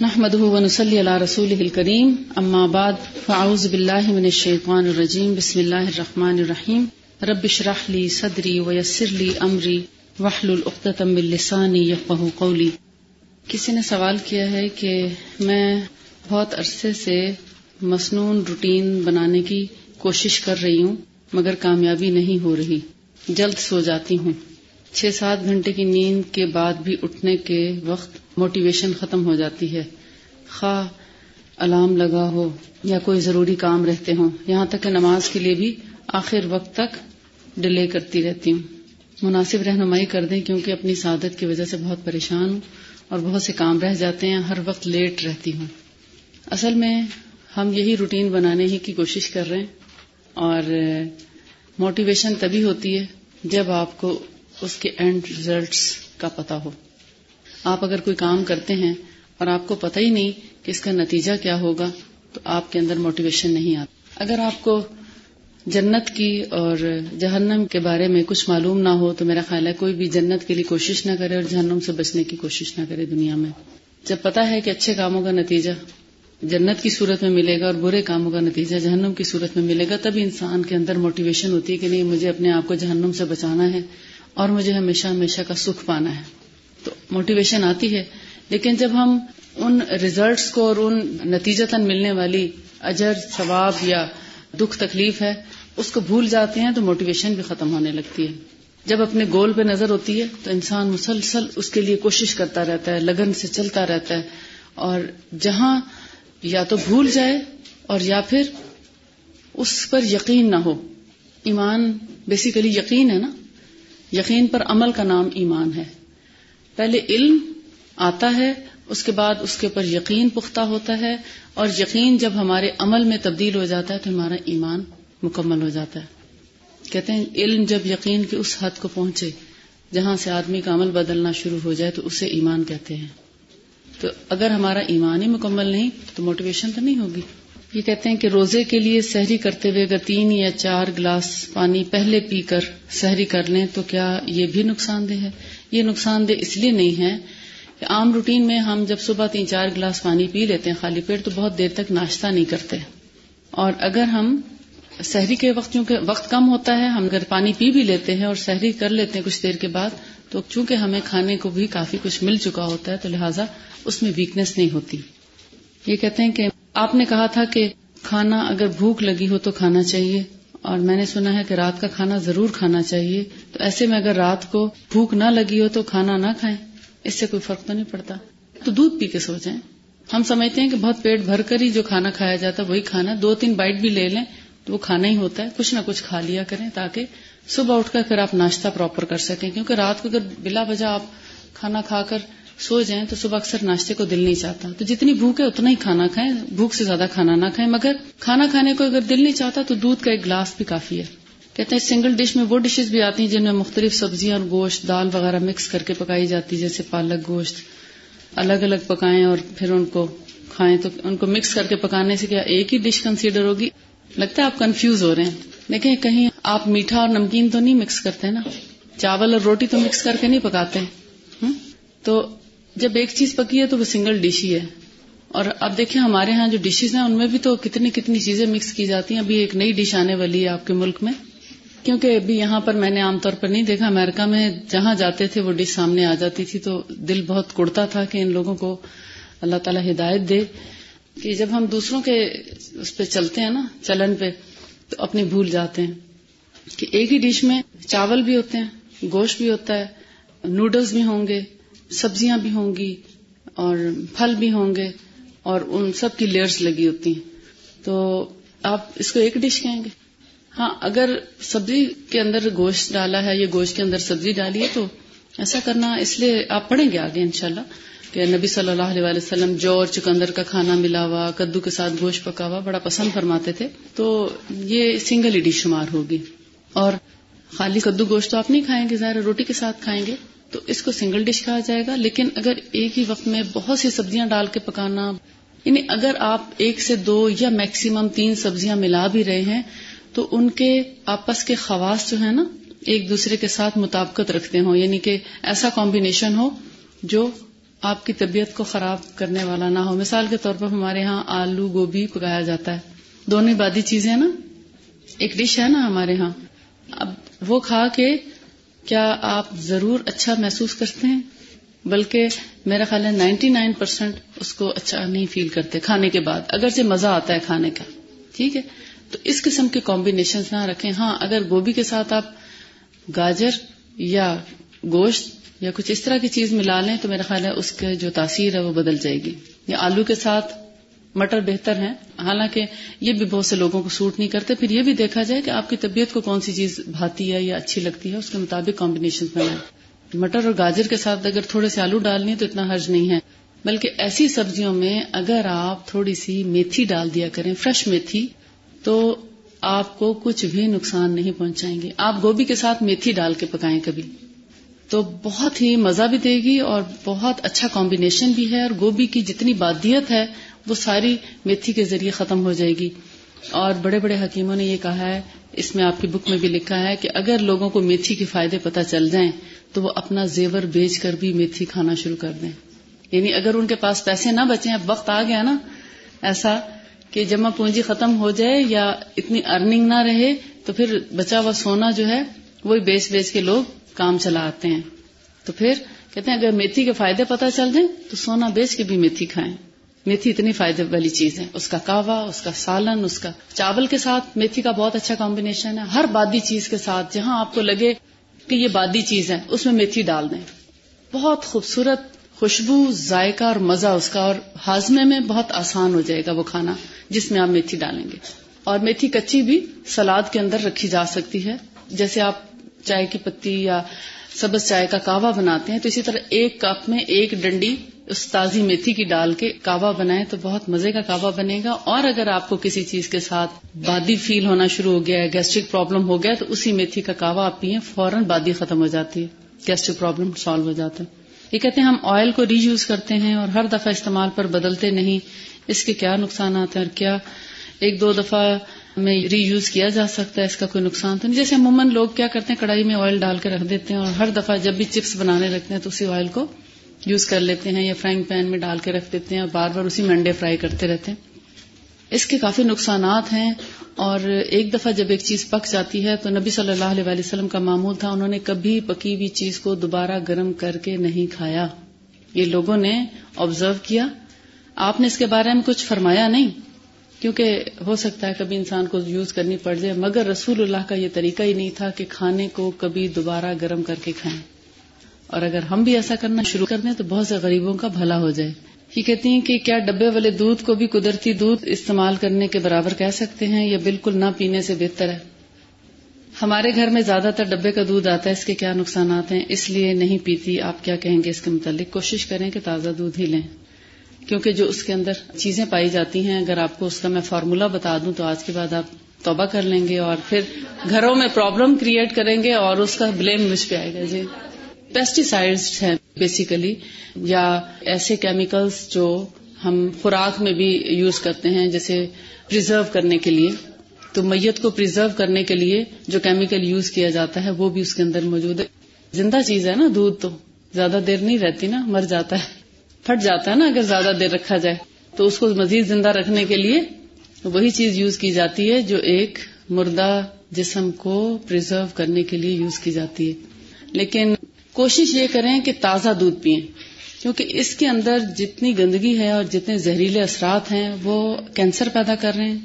نحمده ونصلي على رسوله الكريم. اما بعد فاعوذ بالله من الشيطان الرجيم. بسم الله الرحمن الرحيم. رب اشرح لي صدري ويسر لي امري واحلل عقدة من لساني يفقهوا قولي. کسی نے سوال کیا ہے کہ میں بہت عرصے سے مصنون روٹین بنانے کی کوشش کر رہی ہوں، مگر کامیابی نہیں ہو رہی۔ جلد سو جاتی ہوں۔ چھ سات گھنٹے کی نیند کے بعد بھی اٹھنے کے وقت موٹیویشن ختم ہو جاتی ہے۔ خواہ الارم لگا ہو یا کوئی ضروری کام رہتے ہوں، یہاں تک کہ نماز کے لیے بھی آخر وقت تک ڈیلے کرتی رہتی ہوں۔ مناسب رہنمائی کر دیں کیونکہ اپنی سعادت کی وجہ سے بہت پریشان ہوں اور بہت سے کام رہ جاتے ہیں، ہر وقت لیٹ رہتی ہوں۔ اصل میں ہم یہی روٹین بنانے ہی کی کوشش کر رہے ہیں اور موٹیویشن تبھی ہوتی ہے جب آپ کو اس کے اینڈ ریزلٹس کا پتا ہو۔ آپ اگر کوئی کام کرتے ہیں اور آپ کو پتہ ہی نہیں کہ اس کا نتیجہ کیا ہوگا، تو آپ کے اندر موٹیویشن نہیں آتا۔ اگر آپ کو جنت کی اور جہنم کے بارے میں کچھ معلوم نہ ہو، تو میرا خیال ہے کوئی بھی جنت کے لیے کوشش نہ کرے اور جہنم سے بچنے کی کوشش نہ کرے دنیا میں۔ جب پتا ہے کہ اچھے کاموں کا نتیجہ جنت کی صورت میں ملے گا اور برے کاموں کا نتیجہ جہنم کی صورت میں ملے گا، تب انسان کے اندر موٹیویشن ہوتی ہے کہ نہیں، مجھے اپنے آپ کو جہنم سے بچانا ہے۔ اور مجھے ہمیشہ ہمیشہ کا سکھ پانا ہے۔ تو موٹیویشن آتی ہے، لیکن جب ہم ان ریزلٹس کو اور ان نتیجتاً ملنے والی اجر، ثواب یا دکھ، تکلیف ہے، اس کو بھول جاتے ہیں تو موٹیویشن بھی ختم ہونے لگتی ہے۔ جب اپنے گول پہ نظر ہوتی ہے تو انسان مسلسل اس کے لیے کوشش کرتا رہتا ہے، لگن سے چلتا رہتا ہے۔ اور جہاں یا تو بھول جائے اور یا پھر اس پر یقین نہ ہو۔ ایمان بیسیکلی یقین ہے نا۔ یقین پر عمل کا نام ایمان ہے۔ پہلے علم آتا ہے، اس کے بعد اس کے اوپر یقین پختہ ہوتا ہے، اور یقین جب ہمارے عمل میں تبدیل ہو جاتا ہے تو ہمارا ایمان مکمل ہو جاتا ہے۔ کہتے ہیں، علم جب یقین کے اس حد کو پہنچے جہاں سے آدمی کا عمل بدلنا شروع ہو جائے تو اسے ایمان کہتے ہیں۔ تو اگر ہمارا ایمان ہی مکمل نہیں، تو موٹیویشن تو نہیں ہوگی۔ یہ کہتے ہیں کہ روزے کے لیے سحری کرتے ہوئے اگر تین یا چار گلاس پانی پہلے پی کر سحری کر لیں تو کیا یہ بھی نقصان دہ ہے؟ یہ نقصان دہ اس لیے نہیں ہے کہ عام روٹین میں ہم جب صبح تین چار گلاس پانی پی لیتے ہیں خالی پیٹ تو بہت دیر تک ناشتہ نہیں کرتے۔ اور اگر ہم سحری کے وقت چونکہ وقت کم ہوتا ہے، ہم اگر پانی پی بھی لیتے ہیں اور سحری کر لیتے ہیں کچھ دیر کے بعد، تو چونکہ ہمیں کھانے کو بھی کافی کچھ مل چکا ہوتا ہے، تو لہٰذا اس میں ویکنیس نہیں ہوتی۔ یہ کہتے ہیں کہ آپ نے کہا تھا کہ کھانا اگر بھوک لگی ہو تو کھانا چاہیے، اور میں نے سنا ہے کہ رات کا کھانا ضرور کھانا چاہیے۔ تو ایسے میں اگر رات کو بھوک نہ لگی ہو تو کھانا نہ کھائیں، اس سے کوئی فرق تو نہیں پڑتا۔ تو دودھ پی کے سو جائیں۔ ہم سمجھتے ہیں کہ بہت پیٹ بھر کر ہی جو کھانا کھایا جاتا ہے وہی کھانا، دو تین بائٹ بھی لے لیں تو وہ کھانا ہی ہوتا ہے۔ کچھ نہ کچھ کھا لیا کریں تاکہ صبح اٹھ کر پھر آپ ناشتہ پراپر کر سکیں۔ کیونکہ رات کو اگر بلا وجہ آپ کھانا کھا کر سو جائیں تو صبح اکثر ناشتے کو دل نہیں چاہتا۔ تو جتنی بھوک ہے اتنا ہی کھانا کھائیں، بھوک سے زیادہ کھانا نہ کھائیں۔ مگر کھانا کھانے کو اگر دل نہیں چاہتا تو دودھ کا ایک گلاس بھی کافی ہے۔ کہتے ہیں سنگل ڈش میں وہ ڈشز بھی آتی ہیں جن میں مختلف سبزیاں اور گوشت، دال وغیرہ مکس کر کے پکائی جاتی جیسے پالک گوشت۔ الگ الگ پکائیں اور پھر ان کو کھائیں تو ان کو مکس کر کے پکانے سے کیا ایک ہی ڈش کنسیڈر ہوگی؟ لگتا ہے آپ کنفیوز ہو رہے ہیں۔ دیکھیں کہیں آپ میٹھا اور نمکین تو نہیں مکس کرتے نا؟ چاول اور روٹی تو مکس کر کے نہیں پکاتے۔ تو جب ایک چیز پکی ہے تو وہ سنگل ڈش ہی ہے۔ اور اب دیکھیں ہمارے ہاں جو ڈشز ہیں، ان میں بھی تو کتنی کتنی چیزیں مکس کی جاتی ہیں۔ ابھی ایک نئی ڈش آنے والی ہے آپ کے ملک میں۔ کیونکہ ابھی یہاں پر میں نے عام طور پر نہیں دیکھا، امریکہ میں جہاں جاتے تھے وہ ڈش سامنے آ جاتی تھی۔ تو دل بہت کڑتا تھا کہ ان لوگوں کو اللہ تعالی ہدایت دے کہ جب ہم دوسروں کے اس پہ چلتے ہیں نا، چلن پہ، تو اپنی بھول جاتے ہیں۔ کہ ایک ہی ڈش میں چاول بھی ہوتے ہیں، گوشت بھی ہوتا ہے، نوڈلز بھی ہوں گے۔ سبزیاں بھی ہوں گی اور پھل بھی ہوں گے اور ان سب کی لیئرز لگی ہوتی ہیں۔ تو آپ اس کو ایک ڈش کہیں گے؟ ہاں اگر سبزی کے اندر گوشت ڈالا ہے یا گوشت کے اندر سبزی ڈالی ہے تو ایسا کرنا، اس لیے آپ پڑھیں گے آگے انشاءاللہ کہ نبی صلی اللہ علیہ وسلم جو اور چکندر کا کھانا ملا ہوا، کدو کے ساتھ گوشت پکا ہوا، بڑا پسند فرماتے تھے۔ تو یہ سنگل ہی ڈش شمار ہوگی۔ اور خالی کدو گوشت تو آپ نہیں کھائیں گے، ظاہر روٹی کے ساتھ کھائیں گے۔ تو اس کو سنگل ڈش کہا جائے گا، لیکن اگر ایک ہی وقت میں بہت سی سبزیاں ڈال کے پکانا یعنی اگر آپ ایک سے دو یا میکسیمم تین سبزیاں ملا بھی رہے ہیں، تو ان کے آپس کے خواص جو ہے نا، ایک دوسرے کے ساتھ مطابقت رکھتے ہوں یعنی کہ ایسا کمبینیشن ہو جو آپ کی طبیعت کو خراب کرنے والا نہ ہو۔ مثال کے طور پر ہمارے ہاں آلو گوبھی پکایا جاتا ہے۔ دونوں بادی چیزیں نا، ایک ڈش ہے نا ہمارے ہاں۔ اب وہ کھا کے کیا آپ ضرور اچھا محسوس کرتے ہیں؟ بلکہ میرا خیال ہے نائنٹی نائن پرسینٹ اس کو اچھا نہیں فیل کرتے کھانے کے بعد اگر سے مزہ آتا ہے کھانے کا، ٹھیک ہے؟ تو اس قسم کے کمبینیشن نہ رکھیں۔ ہاں اگر گوبھی کے ساتھ آپ گاجر یا گوشت یا کچھ اس طرح کی چیز ملا لیں تو میرا خیال ہے اس کے جو تاثیر ہے وہ بدل جائے گی۔ یا آلو کے ساتھ مٹر بہتر ہے حالانکہ یہ بھی بہت سے لوگوں کو سوٹ نہیں کرتے۔ پھر یہ بھی دیکھا جائے کہ آپ کی طبیعت کو کون سی چیز بھاتی ہے یا اچھی لگتی ہے، اس کے مطابق کمبینیشن بنائیں۔ مٹر اور گاجر کے ساتھ اگر تھوڑے سے آلو ڈالنی ہے تو اتنا حرج نہیں ہے۔ بلکہ ایسی سبزیوں میں اگر آپ تھوڑی سی میتھی ڈال دیا کریں فریش میتھی، تو آپ کو کچھ بھی نقصان نہیں پہنچائیں گے۔ آپ گوبھی کے ساتھ میتھی ڈال کے پکائیں کبھی۔ تو بہت ہی مزہ بھی دے گی اور بہت اچھا کمبینیشن بھی ہے۔ اور گوبھی کی جتنی بادیت ہے وہ ساری میتھی کے ذریعے ختم ہو جائے گی۔ اور بڑے بڑے حکیموں نے یہ کہا ہے، اس میں آپ کی بک میں بھی لکھا ہے کہ اگر لوگوں کو میتھی کے فائدے پتہ چل جائیں، تو وہ اپنا زیور بیچ کر بھی میتھی کھانا شروع کر دیں۔ یعنی اگر ان کے پاس پیسے نہ بچے اب وقت آ گیا نا ایسا کہ جمع پونجی ختم ہو جائے یا اتنی ارننگ نہ رہے، تو پھر بچا ہوا سونا جو ہے، وہی بیچ بیچ کے لوگ کام چلا آتے ہیں۔ تو پھر کہتے ہیں اگر میتھی کے فائدے پتہ چل جائیں، تو سونا بیچ کے بھی میتھی کھائیں۔ میتھی اتنی فائدے والی چیز ہے۔ اس کا کاوا، اس کا سالن، اس کا چاول کے ساتھ میتھی کا بہت اچھا کمبینیشن ہے۔ ہر بادی چیز کے ساتھ جہاں آپ کو لگے کہ یہ بادی چیز ہے، اس میں میتھی ڈال دیں۔ بہت خوبصورت خوشبو، ذائقہ اور مزہ اس کا، اور ہاضمے میں بہت آسان ہو جائے گا وہ کھانا جس میں آپ میتھی ڈالیں گے۔ اور میتھی کچی بھی سلاد کے اندر رکھی جا سکتی ہے۔ جیسے آپ چائے کی پتی یا سبز چائے کا کاوا بناتے ہیں تو اسی طرح ایک کپ میں ایک ڈنڈی اس تازی میتھی کی ڈال کے کاوا بنائے تو بہت مزے کا کاوا بنے گا۔ اور اگر آپ کو کسی چیز کے ساتھ بادی فیل ہونا شروع ہو گیا ہے، گیسٹرک پرابلم ہو گیا تو اسی میتھی کا کاوا آپ پیئیں، فوراً بادی ختم ہو جاتی ہے، گیسٹرک پرابلم سالو ہو جاتا ہے۔ یہ کہتے ہیں ہم آئل کو ری یوز کرتے ہیں اور ہر دفعہ استعمال پر بدلتے نہیں۔ اس کے کیا نقصانات ہیں اور کیا ایک دو دفعہ میں ری یوز کیا جا سکتا ہے، اس کا کوئی نقصان تو نہیں۔ جیسے عموماً لوگ کیا کرتے ہیں کڑائی میں آئل ڈال کے رکھ دیتے ہیں اور ہر دفعہ جب بھی چپس بنانے لگتے ہیں تو اسی آئل کو یوز کر لیتے ہیں یا فرائنگ پین میں ڈال کے رکھ دیتے ہیں اور بار بار اسی میں انڈے فرائی کرتے رہتے ہیں۔ اس کے کافی نقصانات ہیں اور ایک دفعہ جب ایک چیز پک جاتی ہے تو نبی صلی اللہ علیہ وسلم کا معمول تھا، انہوں نے کبھی پکی ہوئی چیز کو دوبارہ گرم کر کے نہیں کھایا۔ یہ لوگوں نے آبزرو کیا۔ آپ نے اس کے بارے میں کچھ فرمایا نہیں؟ کیونکہ ہو سکتا ہے کبھی انسان کو یوز کرنی پڑ جائے، مگر رسول اللہ کا یہ طریقہ ہی نہیں تھا کہ کھانے کو کبھی دوبارہ گرم کر کے کھائیں۔ اور اگر ہم بھی ایسا کرنا شروع کر دیں تو بہت سے غریبوں کا بھلا ہو جائے۔ یہ کہتی ہیں کہ کیا ڈبے والے دودھ کو بھی قدرتی دودھ استعمال کرنے کے برابر کہہ سکتے ہیں یا بالکل نہ پینے سے بہتر ہے؟ ہمارے گھر میں زیادہ تر ڈبے کا دودھ آتا ہے، اس کے کیا نقصانات ہیں؟ اس لیے نہیں پیتی۔ آپ کیا کہیں گے اس کے متعلق؟ کوشش کریں کہ تازہ دودھ ہی لیں۔ کیونکہ جو اس کے اندر چیزیں پائی جاتی ہیں، اگر آپ کو اس کا میں فارمولا بتا دوں تو آج کے بعد آپ توبہ کر لیں گے اور پھر گھروں میں پرابلم کریٹ کریں گے اور اس کا بلیم مجھ پہ آئے گا۔ جی۔ پیسٹیسائڈ ہیں بیسیکلی یا ایسے کیمیکلز جو ہم خوراک میں بھی یوز کرتے ہیں جیسے پرزرو کرنے کے لیے۔ تو میت کو پرزرو کرنے کے لیے جو کیمیکل یوز کیا جاتا ہے وہ بھی اس کے اندر موجود ہے۔ زندہ چیز ہے نا دودھ تو۔ زیادہ دیر نہیں رہتی نا، مر جاتا ہے۔ پھٹ جاتا ہے نا اگر زیادہ دیر رکھا جائے۔ تو اس کو مزید زندہ رکھنے کے لیے وہی چیز یوز کی جاتی ہے جو ایک مردہ جسم کو پرزرو کرنے کے لیے یوز کی جاتی ہے۔ لیکن کوشش یہ کریں کہ تازہ دودھ پئیں۔ کیونکہ اس کے اندر جتنی گندگی ہے اور جتنے زہریلے اثرات ہیں، وہ کینسر پیدا کر رہے ہیں،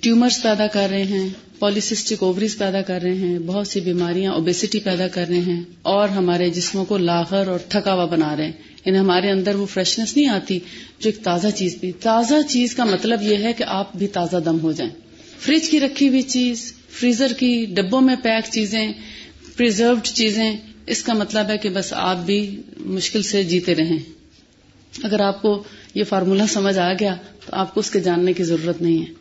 ٹیومرز پیدا کر رہے ہیں پالیسسٹک اووریز پیدا کر رہے ہیں، بہت سی بیماریاں اوبیسٹی پیدا کر رہے ہیں، اور ہمارے جسموں کو لاغر اور تھکا ہوا بنا رہے ہیں۔ یعنی ہمارے اندر وہ فریشنس نہیں آتی جو ایک تازہ چیز بھی۔ تازہ چیز کا مطلب یہ ہے کہ آپ بھی تازہ دم ہو جائیں۔ فریج کی رکھی ہوئی چیز فریزر کی ڈبوں میں پیک چیزیں پرزروڈ چیزیں اس کا مطلب ہے کہ بس آپ بھی مشکل سے جیتے رہیں۔ اگر آپ کو یہ فارمولا سمجھ آ گیا تو آپ کو اس کے جاننے کی ضرورت نہیں ہے۔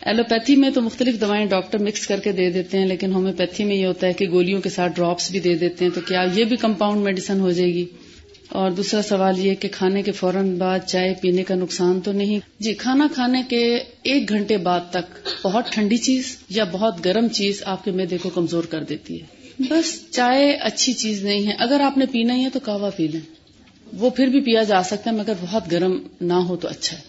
ایلوپیتھی میں تو مختلف دوائیں ڈاکٹر مکس کر کے دے دیتے ہیں، لیکن ہومیوپیتھی میں یہ ہوتا ہے کہ گولیوں کے ساتھ ڈراپس بھی دے دیتے ہیں تو کیا یہ بھی کمپاؤنڈ میڈیسن ہو جائے گی؟ اور دوسرا سوال یہ کہ کھانے کے فوراً بعد چائے پینے کا نقصان تو نہیں۔ جی کھانا کھانے کے ایک گھنٹے بعد تک بہت ٹھنڈی چیز یا بہت گرم چیز آپ کے میدے کو کمزور کر دیتی ہے۔ بس چائے اچھی چیز نہیں ہے۔ اگر آپ نے پینا ہی ہے تو کہوا پی لیں۔ وہ پھر بھی پیا جا سکتا ہے، مگر بہت گرم نہ ہو تو اچھا ہے۔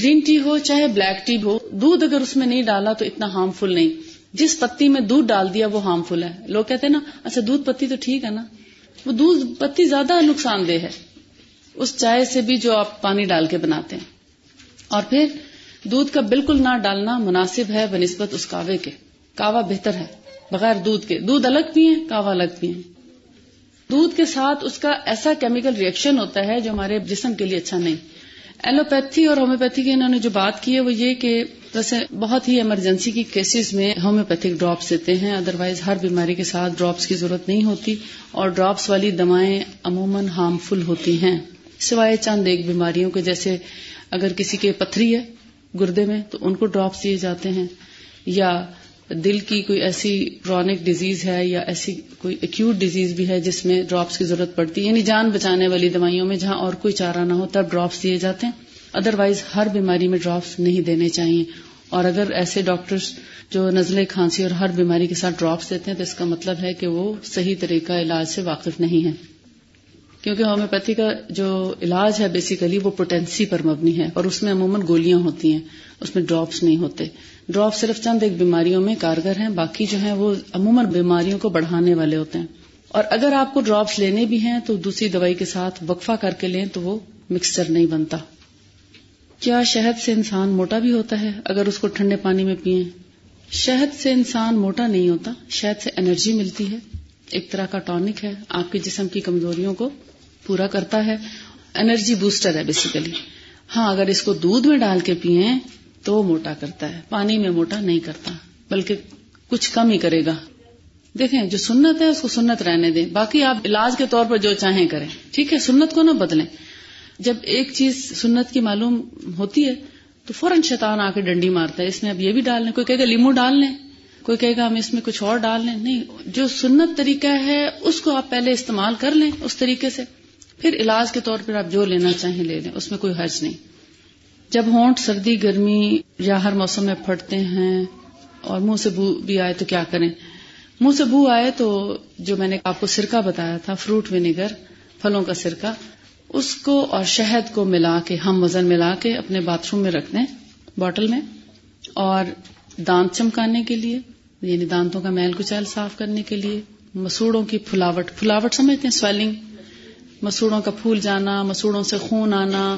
گرین ٹی ہو، چاہے بلیک ٹی ہو، دودھ اگر اس میں نہیں ڈالا تو اتنا ہارمفل نہیں۔ جس پتی میں دودھ ڈال دیا وہ ہارمفل ہے۔ لوگ کہتے ہیں نا اچھا دودھ پتی تو ٹھیک ہے نا۔ وہ دودھ پتی زیادہ نقصان دہ ہے۔ اس چائے سے بھی جو آپ پانی ڈال کے بناتے ہیں۔ اور پھر دودھ کا بالکل نہ ڈالنا مناسب ہے بنسبت اس کاوے کے۔ کاوا بہتر ہے۔ بغیر دودھ کے۔ دودھ الگ پیئے کاوا الگ پیئے دودھ کے ساتھ اس کا ایسا کیمیکل ریئیکشن ہوتا ہے جو ہمارے جسم کے لیے اچھا نہیں۔ ایلوپیتھی اور ہومیوپیتھی کی انہوں نے جو بات کی ہے وہ یہ کہ ویسے بہت ہی ایمرجنسی کی کیسز میں ہومیوپیتھک ڈراپس دیتے ہیں۔ ادروائز ہر بیماری کے ساتھ ڈراپس کی ضرورت نہیں ہوتی اور ڈراپس والی دوائیں عموماً ہارمفل ہوتی ہیں۔ سوائے چند ایک بیماریوں کے جیسے اگر کسی کے پتھری ہے گردے میں تو ان کو ڈراپس دیے جاتے ہیں۔ یا دل کی کوئی ایسی کرونک ڈیزیز ہے یا ایسی کوئی ایکوٹ ڈیزیز بھی ہے جس میں ڈراپس کی ضرورت پڑتی ہے؟ یعنی جان بچانے والی دوائیوں میں جہاں اور کوئی چارہ نہ ہو، تب ڈراپس دیے جاتے ہیں۔ ادروائز ہر بیماری میں ڈراپس نہیں دینے چاہیے۔ اور اگر ایسے ڈاکٹرز جو نزلے کھانسی اور ہر بیماری کے ساتھ ڈراپس دیتے ہیں، تو اس کا مطلب ہے کہ وہ صحیح طریقہ علاج سے واقف نہیں ہے کیونکہ ہومیوپیتھی کا جو علاج ہے بیسیکلی وہ پوٹینسی پر مبنی ہے اور اس میں عموماً گولیاں ہوتی ہیں۔ اس میں ڈراپس نہیں ہوتے۔ ڈراپ صرف چند ایک بیماریوں میں کارگر ہیں، باقی جو ہیں وہ عموماً بیماریوں کو بڑھانے والے ہوتے ہیں۔ اور اگر آپ کو ڈراپس لینے بھی ہیں تو دوسری دوائی کے ساتھ وقفہ کر کے لیں تو وہ مکسچر نہیں بنتا۔ کیا شہد سے انسان موٹا بھی ہوتا ہے؟ اگر اس کو ٹھنڈے پانی میں پیئیں شہد سے انسان موٹا نہیں ہوتا، شہد سے انرجی ملتی ہے۔ ایک طرح کا ٹونک ہے، آپ کے جسم کی کمزوریوں کو پورا کرتا ہے۔ انرجی بوسٹر ہے بیسیکلی ہاں اگر اس کو دودھ میں ڈال کے پیئیں تو وہ موٹا کرتا ہے، پانی میں موٹا نہیں کرتا، بلکہ کچھ کم ہی کرے گا۔ دیکھیں، جو سنت ہے، اس کو سنت رہنے دیں۔ باقی آپ علاج کے طور پر جو چاہیں کریں۔ ٹھیک ہے، سنت کو نہ بدلیں۔ جب ایک چیز سنت کی معلوم ہوتی ہے، تو فوراً شیطان آ کے ڈنڈی مارتا ہے۔ اس میں اب یہ بھی ڈال لیں۔ کوئی کہے گا لیمو ڈال لیں۔ کوئی کہے گا ہم اس میں کچھ اور ڈال لیں۔ نہیں، جو سنت طریقہ ہے، اس کو آپ پہلے استعمال کر لیں اس طریقے سے۔ پھر علاج کے طور پر آپ جو لینا چاہیں لے لیں۔ اس میں کوئی حرض نہیں۔ جب ہونٹ، سردی، گرمی یا ہر موسم میں پھٹتے ہیں اور منہ سے بو بھی آئے تو کیا کریں؟ منہ سے بو آئے تو جو میں نے آپ کو سرکہ بتایا تھا، فروٹ ونیگر پھلوں کا سرکہ، اس کو اور شہد کو ملا کے، ہم وزن ملا کے اپنے باتھ روم میں رکھ دیں بوٹل میں، اور دانت چمکانے کے لیے یعنی دانتوں کا میل کچیل صاف کرنے کے لیے، مسوڑوں کی پھلاوٹ پھلاوٹ سمجھتے ہیں، سویلنگ، مسوڑوں کا پھول جانا، مسوڑوں سے خون آنا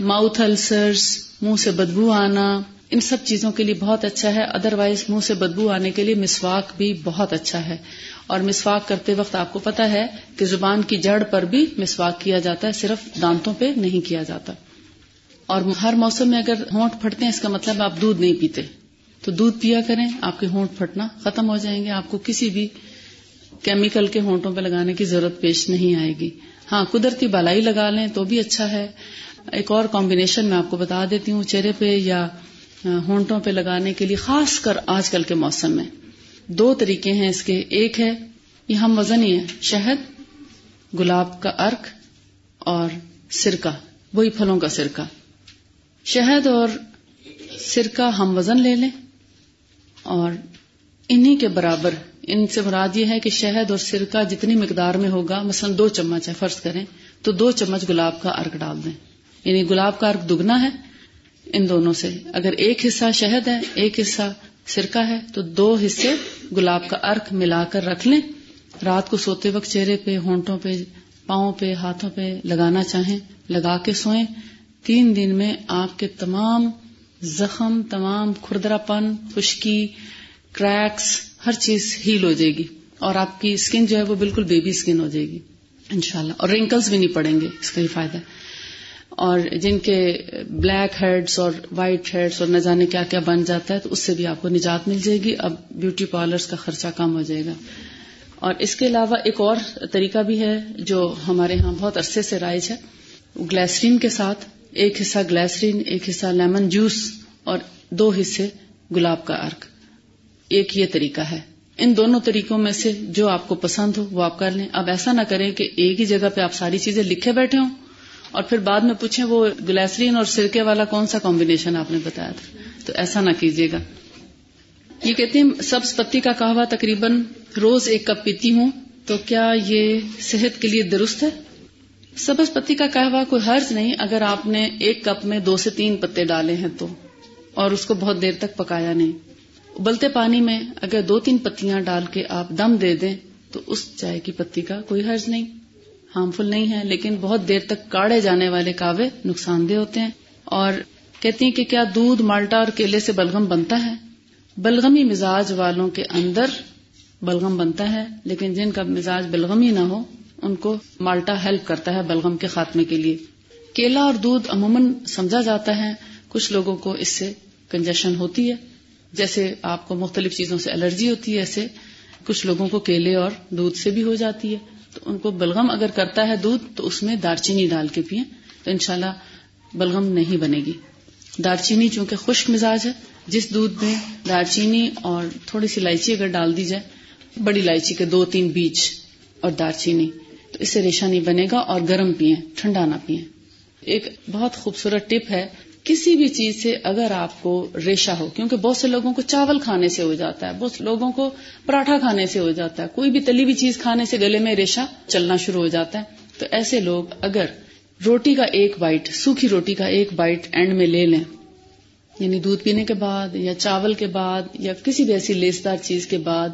ماؤتھ السرس منہ سے بدبو آنا، ان سب چیزوں کے لیے بہت اچھا ہے۔ ادر وائز منہ سے بدبو آنے کے لیے مسواک بھی بہت اچھا ہے۔ اور مسواک کرتے وقت آپ کو پتا ہے کہ زبان کی جڑ پر بھی مسواک کیا جاتا ہے، صرف دانتوں پہ نہیں کیا جاتا۔ اور ہر موسم میں اگر ہونٹ پھٹتے ہیں، اس کا مطلب آپ دودھ نہیں پیتے۔ تو دودھ پیا کریں، آپ کے ہونٹ پھٹنا ختم ہو جائیں گے۔ آپ کو کسی بھی کیمیکل کے ہونٹوں پہ لگانے کی ضرورت پیش نہیں آئے گی۔ ہاں قدرتی بالائی لگا لیں تو بھی اچھا ہے۔ ایک اور کمبینیشن میں آپ کو بتا دیتی ہوں، چہرے پہ یا ہونٹوں پہ لگانے کے لیے، خاص کر آج کل کے موسم میں۔ دو طریقے ہیں اس کے۔ ایک ہے، یہ ہم وزن ہی ہے شہد، گلاب کا ارک اور سرکہ، وہی پھلوں کا سرکہ۔ شہد اور سرکہ ہم وزن لے لیں اور انہی کے برابر، ان سے مراد یہ ہے کہ شہد اور سرکہ جتنی مقدار میں ہوگا، مثلا دو چمچ ہے، فرض کریں، تو دو چمچ گلاب کا ارک ڈال دیں۔ یعنی گلاب کا ارک دگنا ہے ان دونوں سے۔ اگر ایک حصہ شہد ہے، ایک حصہ سرکہ ہے، تو دو حصے گلاب کا ارک ملا کر رکھ لیں۔ رات کو سوتے وقت چہرے پہ، ہونٹوں پہ، پاؤں پہ، ہاتھوں پہ لگانا چاہیں، لگا کے سوئیں۔ تین دن میں آپ کے تمام زخم، تمام کھردرا پن خشکی، کریکس، ہر چیز ہیل ہو جائے گی۔ اور آپ کی اسکن جو ہے، وہ بالکل بیبی اسکن ہو جائے گی۔ انشاءاللہ۔ اور رنکلز بھی نہیں پڑیں گے، اس کا ہی فائدہ۔ ہے اور جن کے بلیک ہیڈس اور وائٹ ہیڈس اور نہ جانے کیا کیا بن جاتا ہے، تو اس سے بھی آپ کو نجات مل جائے گی۔ اب بیوٹی پارلرز کا خرچہ کم ہو جائے گا۔ اور اس کے علاوہ ایک اور طریقہ بھی ہے جو ہمارے ہاں بہت عرصے سے رائج ہے۔ گلیسرین کے ساتھ ایک حصہ گلیسرین، ایک حصہ لیمن جوس اور دو حصے گلاب کا ارک ایک یہ طریقہ ہے۔ ان دونوں طریقوں میں سے جو آپ کو پسند ہو وہ آپ کر لیں۔ اب ایسا نہ کریں کہ ایک ہی جگہ پہ آپ ساری چیزیں لکھے بیٹھے ہوں۔ اور پھر بعد میں پوچھیں وہ گلیسرین اور سرکے والا کون سا کمبینیشن آپ نے بتایا تھا؟ تو ایسا نہ کیجیے گا۔ یہ کہتے ہیں سبز پتی کا کہوا تقریباً روز ایک کپ پیتی ہوں۔ تو کیا یہ صحت کے لیے درست ہے؟ سبز پتی کا کہوا کوئی حرض نہیں۔ اگر آپ نے ایک کپ میں دو سے تین پتے ڈالے ہیں تو۔ اور اس کو بہت دیر تک پکایا نہیں۔ ابلتے پانی میں اگر دو تین پتیاں ڈال کے آپ دم دے دیں تو اس چائے کی پتی کا کوئی حرض نہیں۔ ہارمفل نہیں ہے لیکن بہت دیر تک کاڑے جانے والے کاوے نقصان دہ ہوتے ہیں اور کہتی ہیں کہ کیا دودھ مالٹا اور کیلے سے بلغم بنتا ہے؟ بلغمی مزاج والوں کے اندر بلغم بنتا ہے، لیکن جن کا مزاج بلغمی نہ ہو، ان کو مالٹا ہیلپ کرتا ہے بلغم کے خاتمے کے لیے۔ کیلا اور دودھ عموماً سمجھا جاتا ہے، کچھ لوگوں کو اس سے کنجیشن ہوتی ہے۔ جیسے آپ کو مختلف چیزوں سے الرجی ہوتی ہے، ایسے کچھ لوگوں کو کیلے اور دودھ سے بھی ہو جاتی ہے۔ تو ان کو بلغم اگر کرتا ہے دودھ، تو اس میں دارچینی ڈال کے پیئیں، تو انشاءاللہ بلغم نہیں بنے گی۔ دارچینی چونکہ خشک مزاج ہے، جس دودھ میں دارچینی اور تھوڑی سی الائچی اگر ڈال دی جائے، بڑی الائچی کے دو تین بیج اور دارچینی، تو اس سے ریشا نہیں بنے گا اور گرم پیئیں، ٹھنڈا نہ پیئیں۔ ایک بہت خوبصورت ٹپ ہے کسی بھی چیز سے اگر آپ کو ریشا ہو، کیونکہ بہت سے لوگوں کو چاول کھانے سے ہو جاتا ہے، بہت سے لوگوں کو پراٹھا کھانے سے ہو جاتا ہے، کوئی بھی تلی ہوئی چیز کھانے سے گلے میں ریشا چلنا شروع ہو جاتا ہے۔ تو ایسے لوگ اگر روٹی کا ایک بائٹ، سوکھی روٹی کا ایک بائٹ اینڈ میں لے لیں یعنی دودھ پینے کے بعد یا چاول کے بعد یا کسی بھی ایسی لیسدار چیز کے بعد،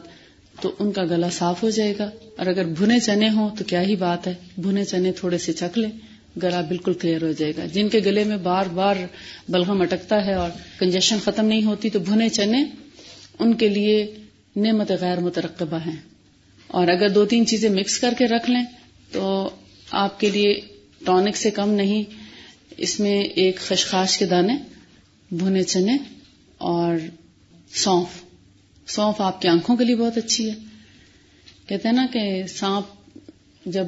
تو ان کا گلا صاف ہو جائے گا۔ اور اگر بھنے چنے ہوں تو کیا ہی بات ہے، بھنے چنے تھوڑے سے چکھ لیں۔ گلا بالکل کلیئر ہو جائے گا۔ جن کے گلے میں بار بار بلغم اٹکتا ہے اور کنجیشن ختم نہیں ہوتی تو بھنے چنے، ان کے لیے نعمت غیر مترقبہ ہیں۔ اور اگر دو تین چیزیں مکس کر کے رکھ لیں تو آپ کے لیے ٹونک سے کم نہیں، اس میں ایک خشخاش کے دانے، بھنے چنے اور سونف۔ سونف آپ کی آنکھوں کے لیے بہت اچھی ہے۔ کہتے ہیں نا کہ سانپ جب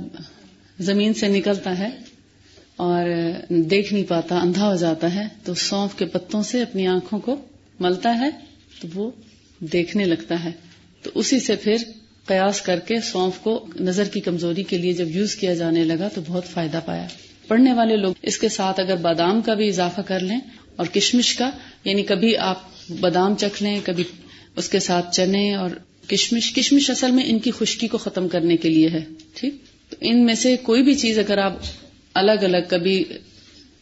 زمین سے نکلتا ہے اور دیکھ نہیں پاتا، اندھا ہو جاتا ہے، تو سونف کے پتوں سے اپنی آنکھوں کو ملتا ہے، تو وہ دیکھنے لگتا ہے۔ تو اسی سے پھر قیاس کر کے سونف کو نظر کی کمزوری کے لیے جب یوز کیا جانے لگا تو بہت فائدہ پایا۔ پڑھنے والے لوگ اس کے ساتھ اگر بادام کا بھی اضافہ کر لیں اور کشمش کا یعنی کبھی آپ بادام چکھ لیں، کبھی اس کے ساتھ چنے اور کشمش۔ کشمش اصل میں ان کی خشکی کو ختم کرنے کے لیے ہے، ٹھیک؟ تو ان میں سے کوئی بھی چیز اگر آپ الگ الگ، کبھی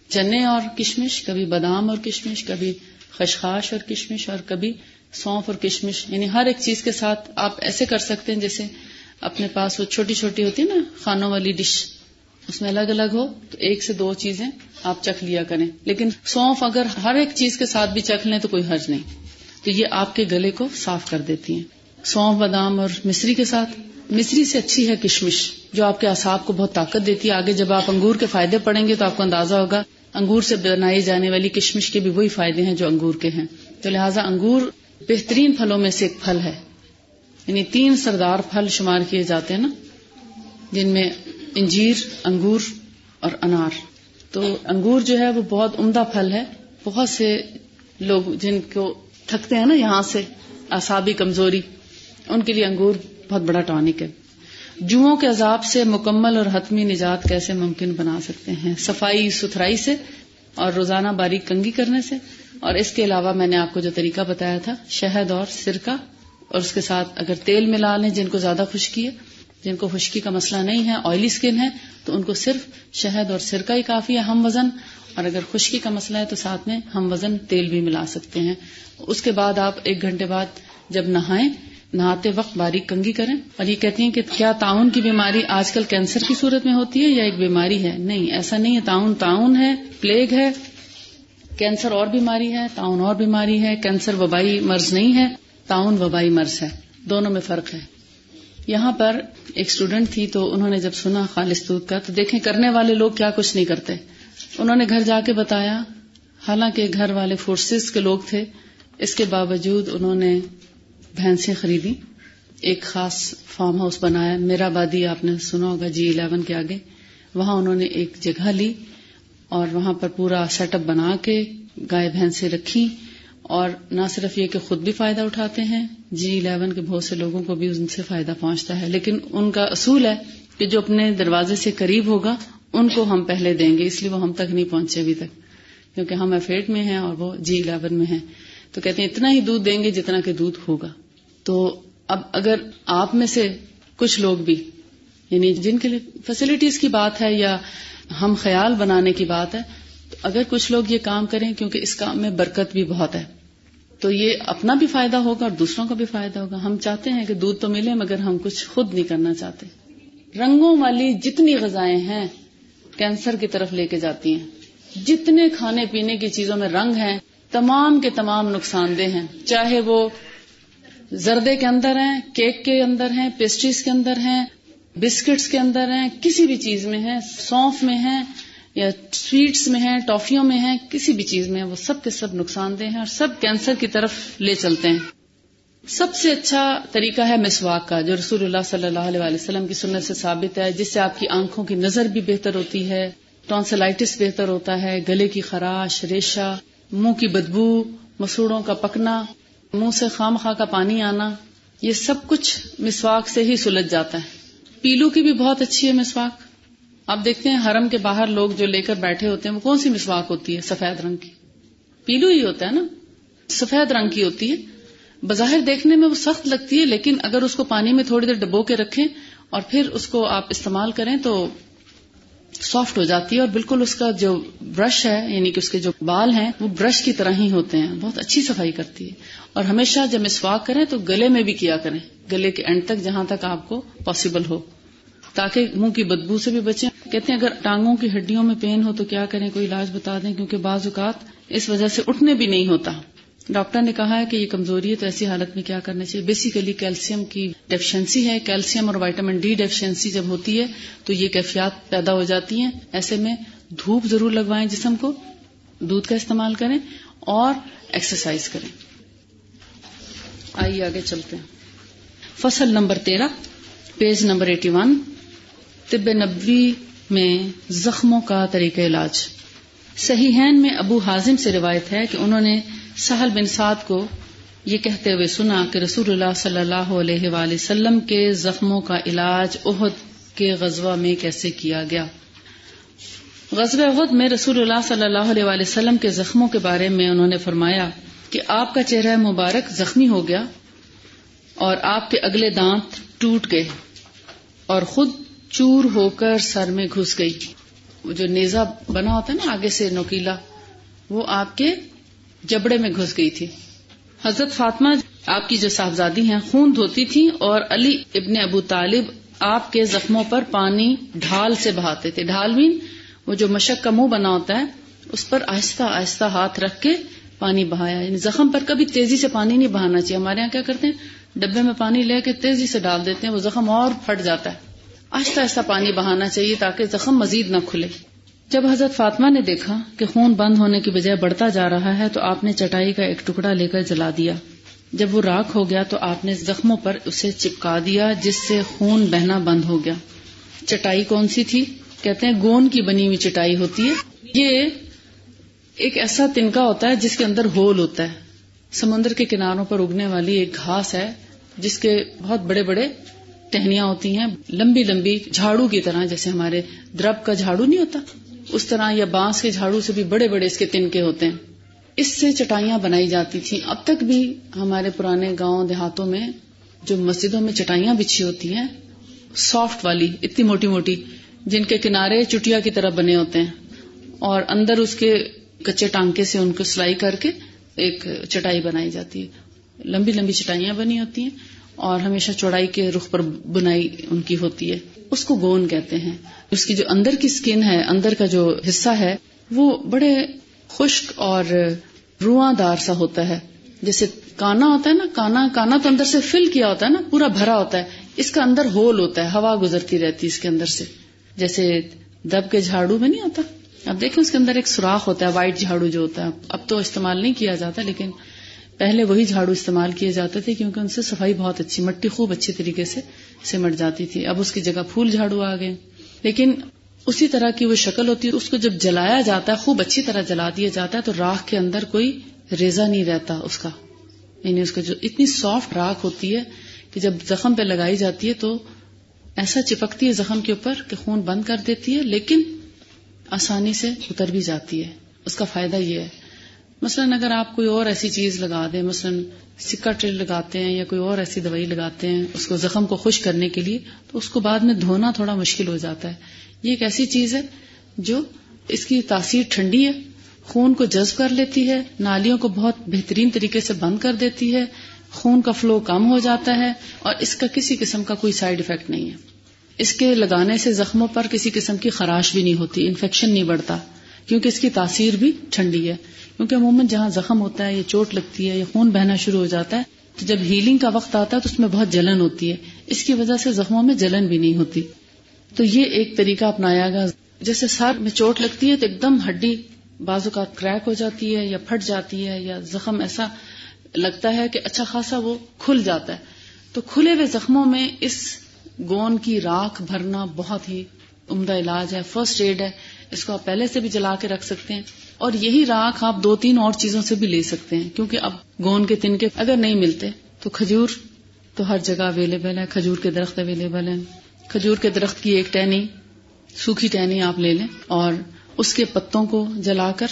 چنے اور کشمش، کبھی بادام اور کشمش، کبھی خشخاش اور کشمش، اور کبھی سونف اور کشمش۔ یعنی ہر ایک چیز کے ساتھ آپ ایسے کر سکتے ہیں جیسے اپنے پاس وہ چھوٹی چھوٹی ہوتی ہے نا کھانوں والی ڈش۔ اس میں الگ الگ ہو، تو ایک سے دو چیزیں آپ چکھ لیا کریں۔ لیکن سونف اگر ہر ایک چیز کے ساتھ بھی چکھ لیں تو کوئی حرج نہیں۔ تو یہ آپ کے گلے کو صاف کر دیتی ہیں۔ سونف، بادام اور مصری کے ساتھ مصری سے اچھی ہے کشمش، جو آپ کے اصاب کو بہت طاقت دیتی ہے۔ آگے جب آپ انگور کے فائدے پڑیں گے تو آپ کو اندازہ ہوگا، انگور سے بنائی جانے والی کشمش کے بھی وہی فائدے ہیں جو انگور کے ہیں۔ تو لہٰذا انگور بہترین پھلوں میں سے ایک پھل ہے۔ یعنی تین سردار پھل شمار کیے جاتے ہیں نا، جن میں انجیر، انگور اور انار۔ تو انگور جو ہے وہ بہت عمدہ پھل ہے۔ بہت سے لوگ جن کو تھکتے ہیں نا یہاں سے اصابی کمزوری، ان کے لیے انگور بہت بڑا ٹانک ہے۔ جوؤں کے عذاب سے مکمل اور حتمی نجات کیسے ممکن بنا سکتے ہیں؟ صفائی ستھرائی سے اور روزانہ باریک کنگی کرنے سے۔ اور اس کے علاوہ میں نے آپ کو جو طریقہ بتایا تھا، شہد اور سرکہ، اور اس کے ساتھ اگر تیل ملا لیں جن کو زیادہ خشکی ہے، جن کو خشکی کا مسئلہ نہیں ہے آئلی اسکن ہے، تو ان کو صرف شہد اور سرکہ ہی کافی ہے، ہم وزن۔ اور اگر خشکی کا مسئلہ ہے تو ساتھ میں ہم وزن تیل بھی ملا سکتے ہیں۔ اس کے بعد آپ ایک گھنٹے بعد جب نہائیں نہاتے وقت باریک کنگی کریں اور یہ کہتی ہیں کہ کیا تعاون کی بیماری آج کل کینسر کی صورت میں ہوتی ہے یا ایک بیماری ہے؟ نہیں، ایسا نہیں ہے۔ تعاون تعاون ہے، پلیگ ہے۔ کینسر اور بیماری ہے، تعاون اور بیماری ہے۔ کینسر وبائی مرض نہیں ہے، تعاون وبائی مرض ہے۔ دونوں میں فرق ہے۔ یہاں پر ایک اسٹوڈینٹ تھی تو انہوں نے جب سنا خالص دودھ کا تو دیکھیں کرنے والے لوگ کیا کچھ نہیں کرتے۔ انہوں نے گھر جا کے بتایا، حالانکہ گھر والے فورسز کے لوگ تھے، اس کے باوجود انہوں نے بھینسیں خریدی۔ ایک خاص فارم ہاؤس بنایا۔ میرا بادی آپ نے سنا ہوگا جی الیون کے آگے۔ وہاں انہوں نے ایک جگہ لی اور وہاں پر پورا سیٹ اپ بنا کے گائے بھینسیں رکھی۔ اور نہ صرف یہ کہ خود بھی فائدہ اٹھاتے ہیں جی الیون کے بہت سے لوگوں کو بھی ان سے فائدہ پہنچتا ہے۔ لیکن ان کا اصول ہے کہ جو اپنے دروازے سے قریب ہوگا، ان کو ہم پہلے دیں گے، اس لیے وہ ہم تک نہیں پہنچے ابھی تک۔ کیونکہ ہم افیٹ میں ہیں اور وہ جی الیون میں ہیں۔ تو کہتے ہیں اتنا ہی دودھ دیں گے جتنا کہ دودھ ہوگا۔ تو اب اگر آپ میں سے کچھ لوگ بھی یعنی جن کے لیے فیسلٹیز کی بات ہے یا ہم خیال بنانے کی بات ہے، تو اگر کچھ لوگ یہ کام کریں کیونکہ اس کام میں برکت بھی بہت ہے، تو یہ اپنا بھی فائدہ ہوگا اور دوسروں کا بھی فائدہ ہوگا۔ ہم چاہتے ہیں کہ دودھ تو ملے مگر ہم کچھ خود نہیں کرنا چاہتے۔ رنگوں والی جتنی غذائیں ہیں، کینسر کی طرف لے کے جاتی ہیں۔ جتنے کھانے پینے کی چیزوں میں رنگ ہیں، تمام کے تمام نقصان دہ ہیں، چاہے وہ زردے کے اندر ہیں، کیک کے اندر ہیں، پیسٹریز کے اندر ہیں، بسکٹس کے اندر ہیں، کسی بھی چیز میں ہیں، سونف میں ہیں یا سویٹس میں ہیں، ٹافیوں میں ہیں، کسی بھی چیز میں، وہ سب کے سب نقصان دہ ہیں اور سب کینسر کی طرف لے چلتے ہیں۔ سب سے اچھا طریقہ ہے مسواک کا، جو رسول اللہ صلی اللہ علیہ وسلم کی سنت سے ثابت ہے، جس سے آپ کی آنکھوں کی نظر بھی بہتر ہوتی ہے، ٹونسلائٹس بہتر ہوتا ہے، گلے کی خراش، ریشہ، منہ کی بدبو، مسوڑوں کا پکنا منہ سے خام خواہ کا پانی آنا، یہ سب کچھ مسواک سے ہی سلجھ جاتا ہے۔ پیلو کی بھی بہت اچھی ہے مسواک۔ آپ دیکھتے ہیں حرم کے باہر لوگ جو لے کر بیٹھے ہوتے ہیں، وہ کون سی مسواک ہوتی ہے؟ سفید رنگ کی۔ پیلو ہی ہوتا ہے نا۔ سفید رنگ کی ہوتی ہے۔ بظاہر دیکھنے میں وہ سخت لگتی ہے، لیکن اگر اس کو پانی میں تھوڑی دیر ڈبو کے رکھیں اور پھر اس کو آپ استعمال کریں تو سافٹ ہو جاتی ہے اور بالکل اس کا جو برش ہے یعنی کہ اس کے جو بال ہیں، وہ برش کی طرح ہی ہوتے ہیں. بہت اچھی صفائی کرتی ہے. اور ہمیشہ جب مسواک کریں تو گلے میں بھی کیا کریں. گلے کے اینڈ تک جہاں تک آپ کو پاسبل ہو. تاکہ منہ کی بدبو سے بھی بچیں. کہتے ہیں اگر ٹانگوں کی ہڈیوں میں پین ہو تو کیا کریں؟ کوئی علاج بتا دیں کیونکہ بعض اوقات اس وجہ سے اٹھنے بھی نہیں ہوتا. ڈاکٹر نے کہا ہے کہ یہ کمزوری ہے تو ایسی حالت میں کیا کرنا چاہیے؟ بیسیکلی کیلشیم کی ڈیفیشنسی ہے کیلشیم اور وائٹامن ڈی ڈیفیشنسی جب ہوتی ہے تو یہ کیفیات پیدا ہو جاتی ہیں۔ ایسے میں دھوپ ضرور لگوائیں جسم کو، دودھ کا استعمال کریں اور ایکسرسائز کریں۔ آئیے آگے چلتے ہیں۔ فصل نمبر تیرہ، پیج نمبر ایٹی ون، طب نبوی میں زخموں کا طریقہ علاج۔ صحیح میں ابو حازم سے روایت ہے کہ انہوں نے سہل بن سعد کو یہ کہتے ہوئے سنا کہ رسول اللہ صلی اللہ علیہ وآلہ وسلم کے زخموں کا علاج عہد کے غزوہ میں کیسے کیا گیا؟ غزب عہد میں رسول اللہ صلی اللہ علیہ وآلہ وسلم کے زخموں کے بارے میں انہوں نے فرمایا کہ آپ کا چہرہ مبارک زخمی ہو گیا اور آپ کے اگلے دانت ٹوٹ گئے اور خود چور ہو کر سر میں گھس گئی۔ وہ جو نیزا بنا ہوتا ہے نا آگے سے نوکیلا، وہ آپ کے جبڑے میں گھس گئی تھی۔ حضرت فاطمہ آپ کی جو صاحبزادی ہیں، خون دھوتی تھی اور علی ابن ابو طالب آپ کے زخموں پر پانی ڈھال سے بہاتے تھے۔ ڈھال بھی وہ جو مشق کا منہ بنا ہوتا ہے، اس پر آہستہ آہستہ ہاتھ رکھ کے پانی بہایا۔ یعنی زخم پر کبھی تیزی سے پانی نہیں بہانا چاہیے۔ ہمارے یہاں کیا کرتے ہیں؟ ڈبے میں پانی لے کے تیزی سے ڈال دیتے ہیں، وہ زخم اور پھٹ جاتا ہے۔ آہستہ آہستہ پانی بہانا چاہیے تاکہ زخم مزید نہ کھلے۔ جب حضرت فاطمہ نے دیکھا کہ خون بند ہونے کی بجائے بڑھتا جا رہا ہے تو آپ نے چٹائی کا ایک ٹکڑا لے کر جلا دیا۔ جب وہ راک ہو گیا تو آپ نے زخموں پر اسے چپکا دیا جس سے خون بہنا بند ہو گیا۔ چٹائی کون سی تھی؟ کہتے ہیں گون کی بنی ہوئی چٹائی ہوتی ہے۔ یہ ایک ایسا تنکا ہوتا ہے جس کے اندر ہول ہوتا ہے۔ سمندر کے کناروں پر اگنے والی ایک گھاس ہے جس کے بہت بڑے بڑے ٹہنیاں ہوتی ہیں، لمبی لمبی جھاڑو کی طرح، جیسے ہمارے درب کا جھاڑو نہیں ہوتا۔ اس طرح یا بانس کے جھاڑو سے بھی بڑے بڑے اس کے تنکے ہوتے ہیں۔ اس سے چٹائیاں بنائی جاتی تھیں۔ اب تک بھی ہمارے پرانے گاؤں دیہاتوں میں جو مسجدوں میں چٹائیاں بچھی ہوتی ہیں، سافٹ والی، اتنی موٹی موٹی، جن کے کنارے چٹیا کی طرح بنے ہوتے ہیں۔ اور اندر اس کے کچے ٹانکے سے ان کو سلائی کر کے ایک چٹائی بنائی جاتی ہے۔ لمبی لمبی چٹائیاں بنی ہوتی ہیں۔ اور ہمیشہ چوڑائی کے رخ پر بنائی ان کی ہوتی ہے۔ اس کو گون کہتے ہیں۔ اس کی جو اندر کی اسکن ہے، اندر کا جو حصہ ہے، وہ بڑے خشک اور رواں دار سا ہوتا ہے۔ جیسے کانا ہوتا ہے نا، کانا کانا تو اندر سے فل کیا ہوتا ہے نا، پورا بھرا ہوتا ہے۔ اس کا اندر ہول ہوتا ہے، ہوا گزرتی رہتی ہے اس کے اندر سے۔ جیسے دب کے جھاڑو میں نہیں ہوتا اب دیکھیں اس کے اندر ایک سوراخ ہوتا ہے وائٹ جھاڑو جو ہوتا ہے۔ اب تو استعمال نہیں کیا جاتا، لیکن پہلے وہی جھاڑو استعمال کیے جاتے تھے کیونکہ ان سے صفائی بہت اچھی، مٹی خوب اچھی طریقے سے سمٹ جاتی تھی۔ اب اس کی جگہ پھول جھاڑو آ گئے۔ لیکن اسی طرح کی وہ شکل ہوتی ہے اس کو جب جلایا جاتا ہے خوب اچھی طرح جلا دیا جاتا ہے تو راکھ کے اندر کوئی ریزا نہیں رہتا اس کا۔ یعنی اس کا جو اتنی سافٹ راکھ ہوتی ہے کہ جب زخم پہ لگائی جاتی ہے تو ایسا چپکتی ہے زخم کے اوپر کہ خون بند کر دیتی ہے، لیکن آسانی سے اتر بھی جاتی ہے۔ اس کا فائدہ یہ ہے۔ مثلاً اگر آپ کوئی اور ایسی چیز لگا دیں، مثلاً سکا ٹل لگاتے ہیں یا کوئی اور ایسی دوائی لگاتے ہیں اس کو زخم کو خوش کرنے کے لیے، تو اس کو بعد میں دھونا تھوڑا مشکل ہو جاتا ہے۔ یہ ایک ایسی چیز ہے جو اس کی تاثیر ٹھنڈی ہے، خون کو جذب کر لیتی ہے، نالیوں کو بہت بہترین طریقے سے بند کر دیتی ہے، خون کا فلو کم ہو جاتا ہے اور اس کا کسی قسم کا کوئی سائڈ افیکٹ نہیں ہے۔ اس کے لگانے سے زخموں پر کسی قسم کی خراش بھی نہیں ہوتی انفیکشن نہیں بڑھتا۔ کیونکہ اس کی تاثیر بھی ٹھنڈی ہے۔ کیونکہ عموماً جہاں زخم ہوتا ہے، یا چوٹ لگتی ہے، یا خون بہنا شروع ہو جاتا ہے، تو جب ہیلنگ کا وقت آتا ہے تو اس میں بہت جلن ہوتی ہے۔ اس کی وجہ سے زخموں میں جلن بھی نہیں ہوتی۔ تو یہ ایک طریقہ اپنایا گا جیسے سر میں چوٹ لگتی ہے تو ایک دم ہڈی بازو کا کریک ہو جاتی ہے، یا پھٹ جاتی ہے، یا زخم ایسا لگتا ہے کہ اچھا خاصا وہ کھل جاتا ہے۔ تو کھلے ہوئے زخموں میں اس گون کی راکھ بھرنا بہت ہی عمدہ علاج ہے فرسٹ ایڈ ہے، اس کو آپ پہلے سے بھی جلا کے رکھ سکتے ہیں۔ اور یہی راکھ آپ دو تین اور چیزوں سے بھی لے سکتے ہیں، کیونکہ اب گون کے تن کے اگر نہیں ملتے، تو کھجور تو ہر جگہ اویلیبل ہے، کھجور کے درخت اویلیبل ہیں۔ کھجور کے درخت کی ایک ٹہنی، سوکھی ٹہنی آپ لے لیں۔ اور اس کے پتوں کو جلا کر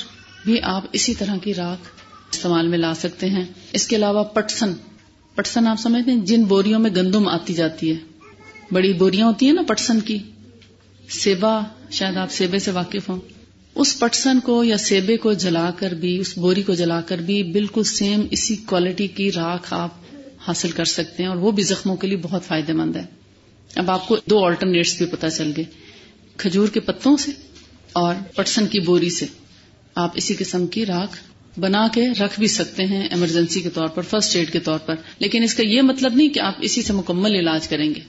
بھی آپ اسی طرح کی راکھ استعمال میں لا سکتے ہیں۔ اس کے علاوہ پٹسن پٹسن آپ سمجھتے ہیں، جن بوریوں میں گندم آتی جاتی ہے۔ بڑی بوریاں ہوتی ہیں نا پٹسن کی۔ سیبا شاید آپ سیبے سے واقف ہوں، اس پٹسن کو یا سیبے کو جلا کر بھی، اس بوری کو جلا کر بھی بالکل سیم اسی کوالٹی کی راکھ آپ حاصل کر سکتے ہیں اور وہ بھی زخموں کے لیے بہت فائدہ مند ہے۔ اب آپ کو دو آلٹرنیٹس بھی پتا چل گئے، کھجور کے پتوں سے اور پٹسن کی بوری سے۔ آپ اسی قسم کی راکھ بنا کے رکھ بھی سکتے ہیں ایمرجنسی کے طور پر فرسٹ ایڈ کے طور پر۔ لیکن اس کا یہ مطلب نہیں کہ آپ اسی سے مکمل علاج کریں گے۔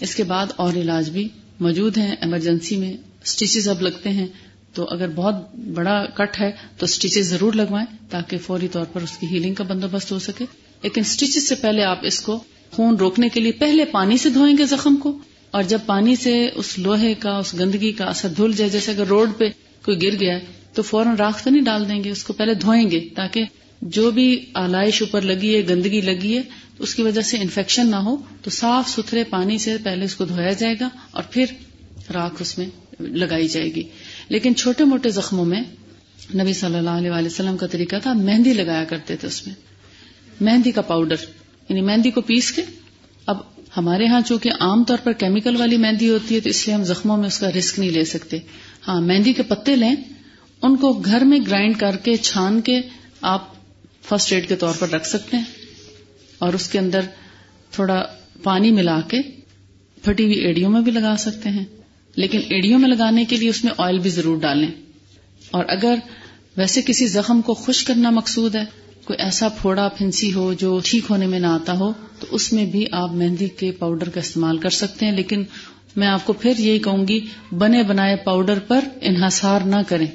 اس کے بعد اور علاج بھی موجود ہیں ایمرجنسی میں اسٹیچز اب لگتے ہیں، تو اگر بہت بڑا کٹ ہے، تو اسٹیچز ضرور لگوائیں تاکہ فوری طور پر اس کی ہیلنگ کا بندوبست ہو سکے۔ لیکن اسٹیچز سے پہلے آپ اس کو خون روکنے کے لیے پہلے پانی سے دھوئیں گے زخم کو۔ اور جب پانی سے اس لوہے کا، اس گندگی کا اثر دھل جائے، جیسے اگر روڈ پہ کوئی گر گیا ہے، تو فوراً راکھ تو نہیں ڈال دیں گے، اس کو پہلے دھوئیں گے تاکہ جو بھی آلائش اوپر لگی ہے، گندگی لگی ہے اس کی وجہ سے انفیکشن نہ ہو تو صاف ستھرے پانی سے پہلے اس کو دھویا جائے گا اور پھر راکھ اس میں لگائی جائے گی۔ لیکن چھوٹے موٹے زخموں میں نبی صلی اللہ علیہ وسلم کا طریقہ تھا، مہندی لگایا کرتے تھے اس میں۔ مہندی کا پاؤڈر یعنی مہندی کو پیس کے۔ اب ہمارے ہاں چونکہ عام طور پر کیمیکل والی مہندی ہوتی ہے تو اس لیے ہم زخموں میں اس کا رسک نہیں لے سکتے۔ ہاں مہندی کے پتے لیں، ان کو گھر میں گرائنڈ کر کے، چھان کے آپ فرسٹ ایڈ کے طور پر رکھ سکتے ہیں۔ اور اس کے اندر تھوڑا پانی ملا کے پھٹی ہوئی ایڑیوں میں بھی لگا سکتے ہیں۔ لیکن ایڑیوں میں لگانے کے لیے اس میں آئل بھی ضرور ڈالیں۔ اور اگر ویسے کسی زخم کو خوش کرنا مقصود ہے، کوئی ایسا پھوڑا پھنسی ہو جو ٹھیک ہونے میں نہ آتا ہو، تو اس میں بھی آپ مہندی کے پاؤڈر کا استعمال کر سکتے ہیں۔ لیکن میں آپ کو پھر یہی کہوں گی، بنے بنائے پاؤڈر پر انحصار نہ کریں۔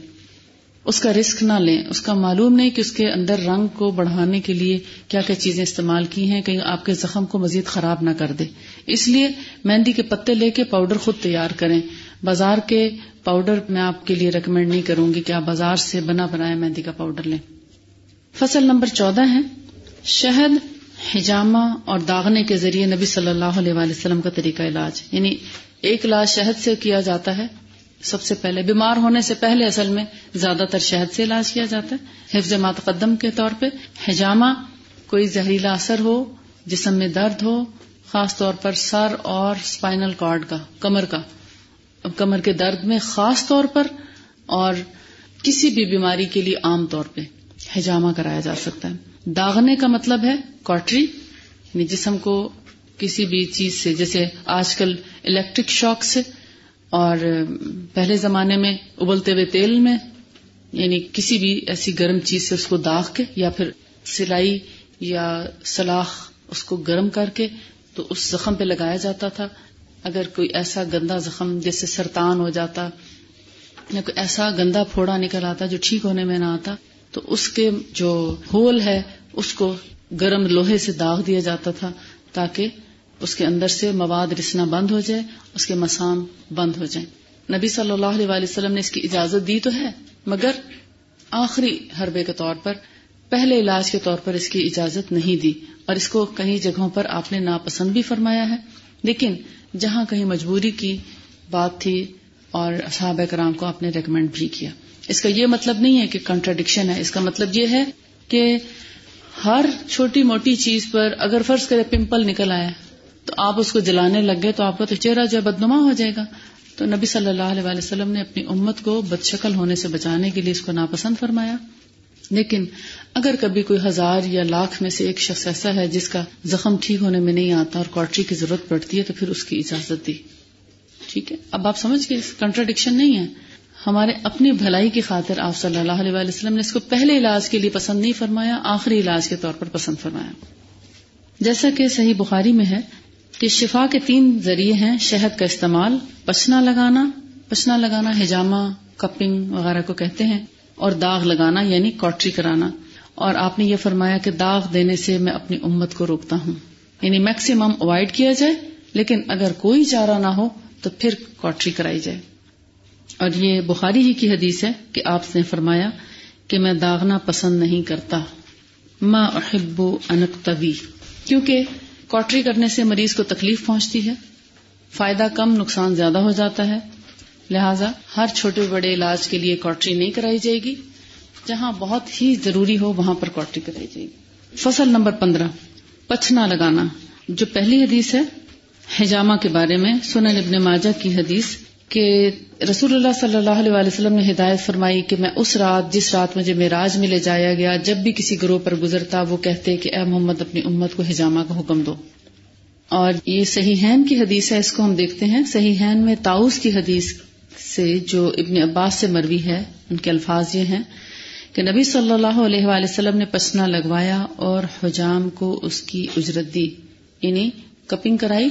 اس کا رسک نہ لیں۔ اس کا معلوم نہیں کہ اس کے اندر رنگ کو بڑھانے کے لیے کیا کیا چیزیں استعمال کی ہیں، کہیں آپ کے زخم کو مزید خراب نہ کر دے اس لیے مہندی کے پتے لے کے پاؤڈر خود تیار کریں۔ بازار کے پاؤڈر میں آپ کے لیے ریکمینڈ نہیں کروں گی کہ آپ بازار سے بنا بنایا مہندی کا پاؤڈر لیں۔ فصل نمبر چودہ ہے۔ شہد ہجامہ اور داغنے کے ذریعے نبی صلی اللہ علیہ وسلم کا طریقہ علاج یعنی ایک علاج شہد سے کیا جاتا ہے۔ سب سے پہلے بیمار ہونے سے پہلے اصل میں زیادہ تر شہد سے علاج کیا جاتا ہے۔ حفظ ماتقدم کے طور پہ حجامہ کوئی زہریلا اثر ہو، جسم میں درد ہو، خاص طور پر سر اور اسپائنل کارڈ کا، کمر کا۔ کمر کے درد میں خاص طور پر اور کسی بھی بیماری کے لیے عام طور پہ حجامہ کرایا جا سکتا ہے۔ داغنے کا مطلب ہے کوٹری یعنی جسم کو کسی بھی چیز سے، جیسے آج کل الیکٹرک شاک سے اور پہلے زمانے میں ابلتے ہوئے تیل میں یعنی کسی بھی ایسی گرم چیز سے اس کو داغ کے یا پھر سلائی یا سلاخ اس کو گرم کر کے تو اس زخم پہ لگایا جاتا تھا۔ اگر کوئی ایسا گندا زخم جیسے سرطان ہو جاتا یا کوئی ایسا گندا پھوڑا نکل آتا جو ٹھیک ہونے میں نہ آتا، تو اس کے جو ہول ہے، اس کو گرم لوہے سے داغ دیا جاتا تھا تاکہ اس کے اندر سے مواد رسنا بند ہو جائے، اس کے مسام بند ہو جائیں۔ نبی صلی اللہ علیہ وسلم نے اس کی اجازت دی تو ہے، مگر آخری حربے کے طور پر، پہلے علاج کے طور پر اس کی اجازت نہیں دی۔ اور اس کو کئی جگہوں پر آپ نے ناپسند بھی فرمایا ہے۔ لیکن جہاں کہیں مجبوری کی بات تھی اور صحابہ کرام کو آپ نے ریکمینڈ بھی کیا۔ اس کا یہ مطلب نہیں ہے کہ کنٹراڈکشن ہے۔ اس کا مطلب یہ ہے کہ ہر چھوٹی موٹی چیز پر اگر فرض کرے پمپل نکل آیا تو آپ اس کو جلانے لگ گئے تو آپ کا تو چہرہ جو بدنما ہو جائے گا۔ تو نبی صلی اللہ علیہ وسلم نے اپنی امت کو بدشکل ہونے سے بچانے کے لیے اس کو ناپسند فرمایا۔ لیکن اگر کبھی کوئی ہزار یا لاکھ میں سے ایک شخص ایسا ہے جس کا زخم ٹھیک ہونے میں نہیں آتا اور کوٹری کی ضرورت پڑتی ہے تو پھر اس کی اجازت دی۔ ٹھیک ہے؟ اب آپ سمجھ گئے کنٹراڈکشن نہیں ہے۔ ہمارے اپنی بھلائی کی خاطر آپ صلی اللہ علیہ وسلم نے اس کو پہلے علاج کے لیے پسند نہیں فرمایا، آخری علاج کے طور پر پسند فرمایا۔ جیسا کہ صحیح بخاری میں ہے کہ شفا کے تین ذریعے ہیں، شہد کا استعمال پچنا لگانا پچنا لگانا ہجامہ، کپنگ وغیرہ کو کہتے ہیں، اور داغ لگانا یعنی کوٹری کرانا۔ اور آپ نے یہ فرمایا کہ داغ دینے سے میں اپنی امت کو روکتا ہوں۔ یعنی میکسیمم اوائڈ کیا جائے، لیکن اگر کوئی چارہ نہ ہو، تو پھر کوٹری کرائی جائے۔ اور یہ بخاری ہی کی حدیث ہے کہ آپ نے فرمایا کہ میں داغنا پسند نہیں کرتا۔ ما احب انکتوی کیونکہ کوٹری کرنے سے مریض کو تکلیف پہنچتی ہے۔ فائدہ کم، نقصان زیادہ ہو جاتا ہے۔ لہذا ہر چھوٹے بڑے علاج کے لیے کوٹری نہیں کرائی جائے گی۔ جہاں بہت ہی ضروری ہو، وہاں پر کوٹری کرائی جائے گی۔ فصل نمبر پندرہ۔ پچھنا لگانا۔ جو پہلی حدیث ہے، حجامہ کے بارے میں سنن ابن ماجہ کی حدیث کہ رسول اللہ صلی اللہ علیہ وسلم نے ہدایت فرمائی کہ میں اس رات، جس رات مجھے میراج میں لے جایا گیا، جب بھی کسی گروہ پر گزرتا، وہ کہتے کہ اے محمد، اپنی امت کو حجامہ کا حکم دو۔ اور یہ صحیح ہین کی حدیث ہے، اس کو ہم دیکھتے ہیں۔ صحیح ہین میں تاؤس کی حدیث سے جو ابن عباس سے مروی ہے، ان کے الفاظ یہ ہیں کہ نبی صلی اللہ علیہ وآلہ وسلم نے پسنا لگوایا اور حجام کو اس کی اجرت دی یعنی کپنگ کرائی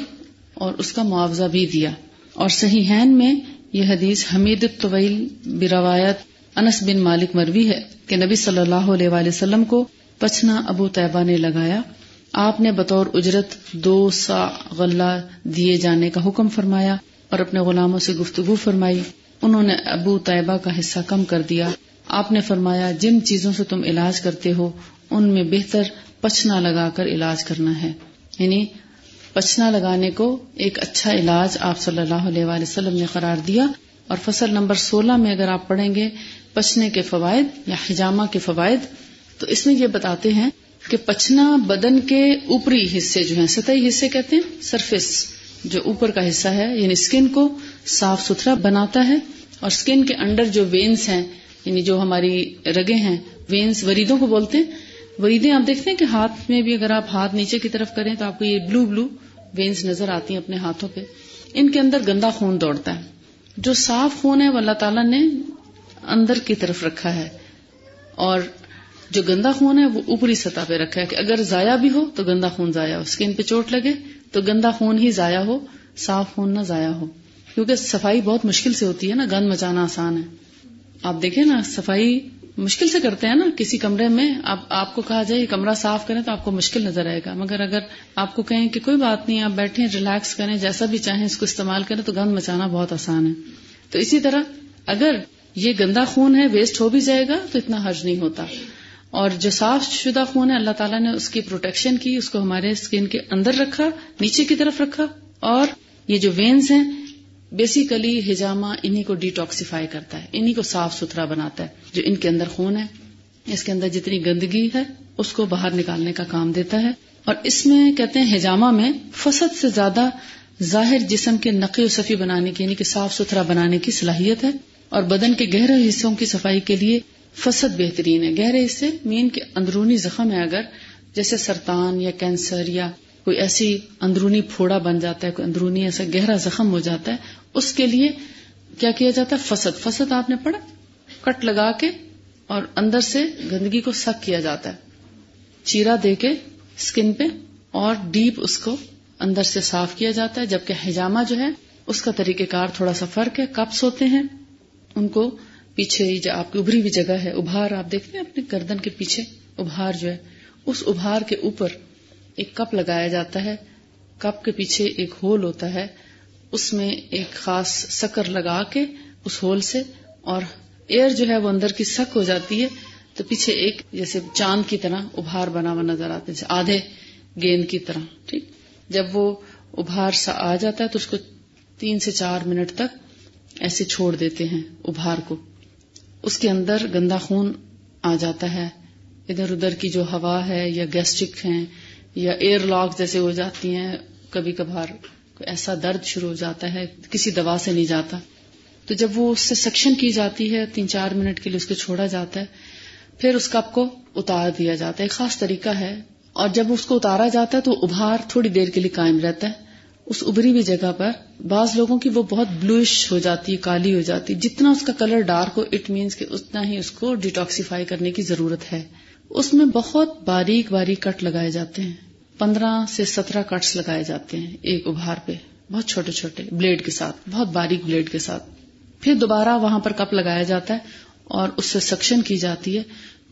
اور اس کا معاوضہ بھی دیا۔ اور صحیح میں یہ حدیث حمید الطویل بروایت انس بن مالک مروی ہے کہ نبی صلی اللہ علیہ وآلہ وسلم کو پچنا ابو طیبہ نے لگایا۔ آپ نے بطور اجرت دو سا غلہ دیے جانے کا حکم فرمایا اور اپنے غلاموں سے گفتگو فرمائی۔ انہوں نے ابو طیبہ کا حصہ کم کر دیا۔ آپ نے فرمایا، جن چیزوں سے تم علاج کرتے ہو، ان میں بہتر پچنا لگا کر علاج کرنا ہے۔ یعنی پچنا لگانے کو ایک اچھا علاج آپ صلی اللہ علیہ وآلہ وسلم نے قرار دیا اور فصل نمبر سولہ میں اگر آپ پڑھیں گے پچنے کے فوائد یا حجامہ کے فوائد، تو اس میں یہ بتاتے ہیں کہ پچنا بدن کے اوپری حصے جو ہیں، سطحی حصے کہتے ہیں، سرفیس جو اوپر کا حصہ ہے یعنی اسکن کو صاف ستھرا بناتا ہے اور اسکن کے انڈر جو وینس ہیں یعنی جو ہماری رگیں ہیں وینس وریدوں کو بولتے ہیں وریدیں آپ دیکھتے ہیں کہ ہاتھ میں بھی اگر آپ ہاتھ نیچے کی طرف کریں تو آپ کو یہ بلو بلو وینس نظر آتی ہیں اپنے ہاتھوں پہ۔ ان کے اندر گندا خون دوڑتا ہے۔ جو صاف خون ہے وہ اللہ تعالیٰ نے اندر کی طرف رکھا ہے۔ اور جو گندا خون ہے وہ اوپری سطح پہ رکھا ہے کہ اگر ضائع بھی ہو تو گندا خون ضائع ہو۔ اسکن پہ چوٹ لگے تو گندا خون ہی ضائع ہو۔ صاف خون نہ ضائع ہو۔ کیونکہ صفائی بہت مشکل سے ہوتی ہے نا، گند مچانا آسان ہے۔ آپ دیکھیں نا، صفائی مشکل سے کرتے ہیں نا، کسی کمرے میں آپ آپ کو کہا جائے یہ کمرہ صاف کریں تو آپ کو مشکل نظر آئے گا۔ مگر اگر آپ کو کہیں کہ کوئی بات نہیں، آپ بیٹھیں ریلیکس کریں، جیسا بھی چاہیں اس کو استعمال کریں تو گند مچانا بہت آسان ہے۔ تو اسی طرح اگر یہ گندا خون ہے ویسٹ ہو بھی جائے گا تو اتنا حرج نہیں ہوتا۔ اور جو صاف شدہ خون ہے، اللہ تعالیٰ نے اس کی پروٹیکشن کی، اس کو ہمارے اسکن کے اندر رکھا، نیچے کی طرف رکھا۔ اور یہ جو وینز ہیں بیسیکلی ہجامہ انہی کو ڈیٹاکسیفائی کرتا ہے، انہی کو صاف ستھرا بناتا ہے، جو ان کے اندر خون ہے۔ اس کے اندر جتنی گندگی ہے، اس کو باہر نکالنے کا کام دیتا ہے۔ اور اس میں کہتے ہیں ہجامہ میں فسد سے زیادہ ظاہر جسم کے نقی و صفی بنانے کی یعنی کہ صاف ستھرا بنانے کی صلاحیت ہے۔ اور بدن کے گہرے حصوں کی صفائی کے لیے فسد بہترین ہے۔ گہرے حصے مین کے اندرونی زخم ہے۔ اگر جیسے سرطان یا کینسر یا کوئی ایسی اندرونی پھوڑا بن جاتا ہے، کوئی اندرونی ایسا گہرا زخم ہو جاتا ہے اس کے لیے کیا کیا جاتا ہے؟ فسد. فسد آپ نے پڑھا؟ کٹ لگا کے اور اندر سے گندگی کو سک کیا جاتا ہے۔ چیرا دے کے اسکن پہ اور ڈیپ اس کو اندر سے صاف کیا جاتا ہے، جبکہ ہجامہ جو ہے، اس کا طریقہ کار تھوڑا سا فرق ہے۔ کپس ہوتے ہیں، ان کو پیچھے جو آپ کی ابری ہوئی جگہ ہے، ابھار، آپ دیکھتے ہیں اپنے گردن کے پیچھے ابھار جو ہے، اس ابھار کے اوپر ایک کپ لگایا جاتا ہے۔ کپ کے پیچھے ایک ہول ہوتا ہے۔ اس میں ایک خاص سکر لگا کے اس ہول سے اور ایئر جو ہے وہ اندر کی سک ہو جاتی ہے تو پیچھے ایک جیسے چاند کی طرح ابھار بنا ہوا نظر آتا ہے آدھے گیند کی طرح، ٹھیک؟ جب وہ ابھار سا آ جاتا ہے تو اس کو تین سے چار منٹ تک ایسے چھوڑ دیتے ہیں ابھار کو۔ اس کے اندر گندا خون آ جاتا ہے۔ ادھر ادھر کی جو ہوا ہے یا گیسٹرک ہیں یا ایئر لاک جیسے ہو جاتی ہیں، کبھی کبھار ایسا درد شروع ہو جاتا ہے، کسی دوا سے نہیں جاتا۔ تو جب وہ اس سے سیکشن کی جاتی ہے، تین چار منٹ کے لیے اس کو چھوڑا جاتا ہے، پھر اس کپ کو اتار دیا جاتا ہے۔ ایک خاص طریقہ ہے۔ اور جب اس کو اتارا جاتا ہے تو ابھار تھوڑی دیر کے لیے قائم رہتا ہے۔ اس ابری ہوئی جگہ پر بعض لوگوں کی وہ بہت بلوئش ہو جاتی ہے، کالی ہو جاتی جتنا اس کا کلر ڈارک ہو اٹ مینس کہ اتنا ہی اس کو ڈیٹاکسیفائی کرنے کی ضرورت ہے۔ اس میں بہت باریک باریک کٹ لگائے جاتے ہیں۔ پندرہ سے سترہ کٹس لگائے جاتے ہیں ایک ابھار پہ، بہت چھوٹے چھوٹے بلیڈ کے ساتھ، بہت باریک بلیڈ کے ساتھ۔ پھر دوبارہ وہاں پر کپ لگایا جاتا ہے اور اس سے سکشن کی جاتی ہے۔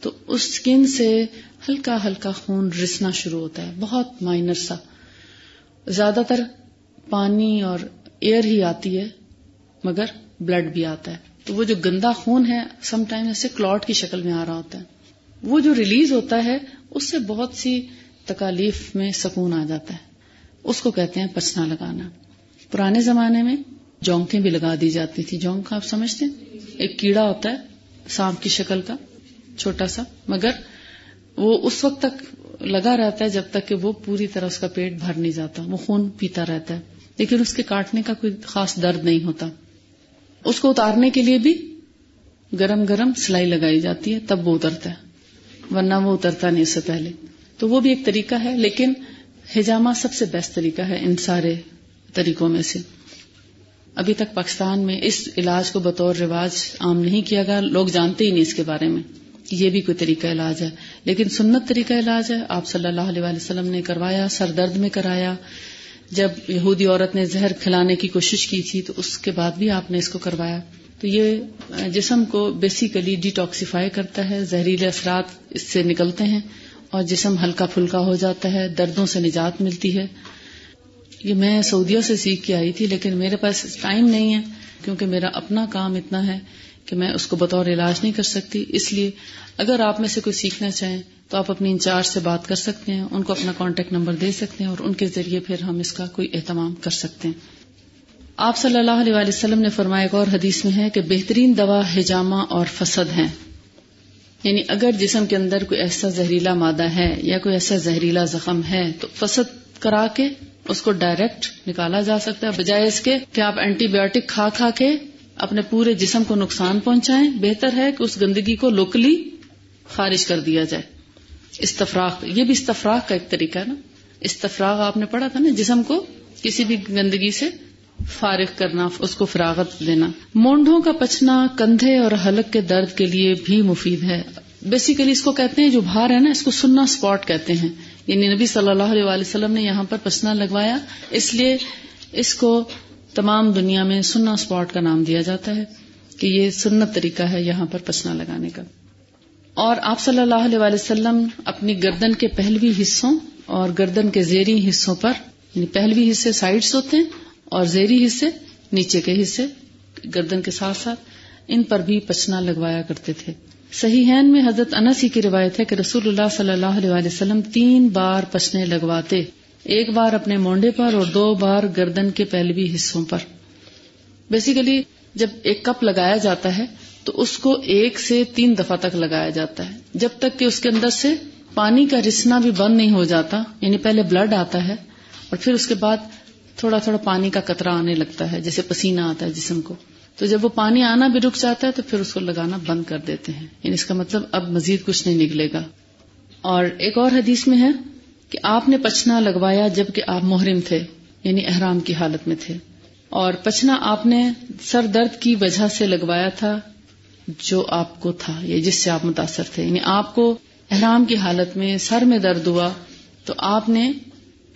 تو اس اسکن سے ہلکا ہلکا خون رسنا شروع ہوتا ہے، بہت مائنر سا۔ زیادہ تر پانی اور ایئر ہی آتی ہے، مگر بلڈ بھی آتا ہے۔ تو وہ جو گندا خون ہے، سم ٹائم ایسے کلاٹ کی شکل میں آ رہا ہوتا ہے۔ وہ جو ریلیز ہوتا ہے، اس سے بہت سی تکالیف میں سکون آ جاتا ہے۔ اس کو کہتے ہیں پچنا لگانا۔ پرانے زمانے میں جونکیں بھی لگا دی جاتی تھی۔ جونک آپ سمجھتے ہیں؟ ایک کیڑا ہوتا ہے سانپ کی شکل کا، چھوٹا سا، مگر وہ اس وقت تک لگا رہتا ہے جب تک کہ وہ پوری طرح اس کا پیٹ بھر نہیں جاتا، وہ خون پیتا رہتا ہے۔ لیکن اس کے کاٹنے کا کوئی خاص درد نہیں ہوتا۔ اس کو اتارنے کے لیے بھی گرم گرم سلائی لگائی جاتی ہے، تب وہ اترتا ہے، ورنہ وہ اترتا نہیں اس سے پہلے۔ تو وہ بھی ایک طریقہ ہے، لیکن ہجامہ سب سے بیسٹ طریقہ ہے ان سارے طریقوں میں سے۔ ابھی تک پاکستان میں اس علاج کو بطور رواج عام نہیں کیا گیا، لوگ جانتے ہی نہیں اس کے بارے میں یہ بھی کوئی طریقہ علاج ہے۔ لیکن سنت طریقہ علاج ہے، آپ صلی اللہ علیہ وسلم نے کروایا، سر درد میں کرایا۔ جب یہودی عورت نے زہر کھلانے کی کوشش کی تھی، تو اس کے بعد بھی آپ نے اس کو کروایا۔ تو یہ جسم کو بیسیکلی ڈیٹاکسیفائی کرتا ہے، زہریلے اثرات اس سے نکلتے ہیں۔ اور جسم ہلکا پھلکا ہو جاتا ہے، دردوں سے نجات ملتی ہے۔ یہ میں سعودیہ سے سیکھ کے آئی تھی، لیکن میرے پاس ٹائم نہیں ہے، کیونکہ میرا اپنا کام اتنا ہے کہ میں اس کو بطور علاج نہیں کر سکتی۔ اس لیے اگر آپ میں سے کوئی سیکھنا چاہیں تو آپ اپنی انچارج سے بات کر سکتے ہیں، ان کو اپنا کانٹیکٹ نمبر دے سکتے ہیں اور ان کے ذریعے پھر ہم اس کا کوئی اہتمام کر سکتے ہیں۔ آپ صلی اللہ علیہ وسلم نے فرمایا، ایک اور حدیث میں ہے کہ بہترین دوا ہجامہ اور فسد ہیں یعنی اگر جسم کے اندر کوئی ایسا زہریلا مادہ ہے یا کوئی ایسا زہریلا زخم ہے تو فسد کرا کے اس کو ڈائریکٹ نکالا جا سکتا ہے، بجائے اس کے کہ آپ اینٹی بایوٹک کھا کھا کے اپنے پورے جسم کو نقصان پہنچائیں۔ بہتر ہے کہ اس گندگی کو لوکلی خارج کر دیا جائے۔ استفراغ، یہ بھی استفراغ کا ایک طریقہ ہے نا۔ استفراغ آپ نے پڑھا تھا نا، جسم کو کسی بھی گندگی سے فارغ کرنا، اس کو فراغت دینا۔ مونڈوں کا پچنا کندھے اور حلق کے درد کے لیے بھی مفید ہے۔ بیسیکلی اس کو کہتے ہیں، جو بھار ہے نا، اس کو سننا اسپاٹ کہتے ہیں۔ یعنی نبی صلی اللہ علیہ وسلم نے یہاں پر پسنا لگوایا۔ اس لیے اس کو تمام دنیا میں سننا اسپاٹ کا نام دیا جاتا ہے کہ یہ سنت طریقہ ہے یہاں پر پسنا لگانے کا۔ اور آپ صلی اللہ علیہ وسلم اپنی گردن کے پہلوی حصوں اور گردن کے زیری حصوں پر یعنی پہلوی حصے سائڈس ہوتے ہیں اور زیری حصے، نیچے کے حصے، گردن کے ساتھ ساتھ، ان پر بھی پچنا لگوایا کرتے تھے۔ صحیح میں حضرت انس ہی کی روایت ہے کہ رسول اللہ صلی اللہ علیہ وسلم تین بار پسنے لگواتے۔ ایک بار اپنے مونڈے پر اور دو بار گردن کے پہلوی حصوں پر۔ بیسیکلی جب ایک کپ لگایا جاتا ہے، تو اس کو ایک سے تین دفعہ تک لگایا جاتا ہے۔ جب تک کہ اس کے اندر سے پانی کا رسنا بھی بند نہیں ہو جاتا یعنی پہلے بلڈ آتا ہے اور پھر اس کے بعد تھوڑا تھوڑا پانی کا قطرہ آنے لگتا ہے، جیسے پسینہ آتا ہے جسم کو۔ تو جب وہ پانی آنا بھی رک جاتا ہے تو پھر اس کو لگانا بند کر دیتے ہیں۔ یعنی اس کا مطلب اب مزید کچھ نہیں نکلے گا۔ اور ایک اور حدیث میں ہے کہ آپ نے پچنا لگوایا جبکہ آپ محرم تھے یعنی احرام کی حالت میں تھے۔ اور پچنا آپ نے سر درد کی وجہ سے لگوایا تھا جو آپ کو تھا، یا جس سے آپ متاثر تھے۔ یعنی آپ کو احرام کی حالت میں سر میں درد ہوا تو آپ نے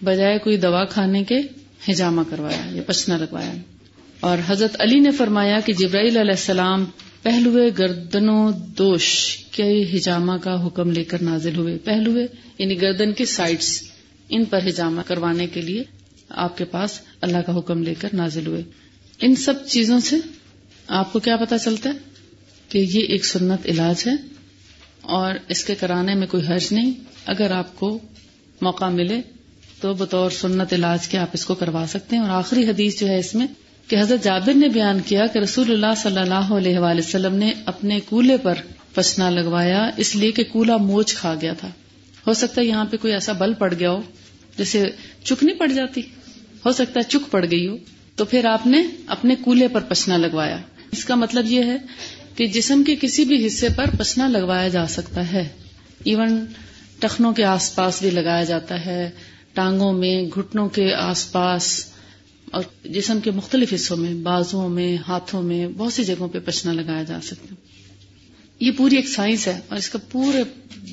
بجائے کوئی دوا کھانے کے ہجامہ کروایا، یا پچنا لگوایا۔ اور حضرت علی نے فرمایا کہ جبرائیل علیہ السلام پہلوے گردنوں دوش کے ہجامہ کا حکم لے کر نازل ہوئے۔ پہلوے یعنی گردن کے سائڈس ان پر ہجامہ کروانے کے لیے آپ کے پاس اللہ کا حکم لے کر نازل ہوئے۔ ان سب چیزوں سے آپ کو کیا پتا چلتا ہے کہ یہ ایک سنت علاج ہے اور اس کے کرانے میں کوئی حرج نہیں۔ اگر آپ کو موقع ملے تو بطور سنت علاج کے آپ اس کو کروا سکتے ہیں۔ اور آخری حدیث جو ہے اس میں کہ حضرت جابر نے بیان کیا کہ رسول اللہ صلی اللہ علیہ وآلہ وسلم نے اپنے کولے پر پچنا لگوایا، اس لیے کہ کولا موچ کھا گیا تھا۔ ہو سکتا ہے یہاں پہ کوئی ایسا بل پڑ گیا ہو، جیسے چک نہیں پڑ جاتی۔ ہو سکتا ہے چک پڑ گئی ہو، تو پھر آپ نے اپنے کولے پر پچنا لگوایا۔ اس کا مطلب یہ ہے کہ جسم کے کسی بھی حصے پر پچنا لگوایا جا سکتا ہے۔ ایون ٹخنوں کے آس پاس بھی لگایا جاتا ہے۔ ٹانگوں میں، گھٹنوں کے آس پاس اور جسم کے مختلف حصوں میں بازو میں، ہاتھوں میں، بہت سی جگہوں پہ پچنا لگایا جا سکتا ہے۔ یہ پوری ایک سائنس ہے اور اس کا پورے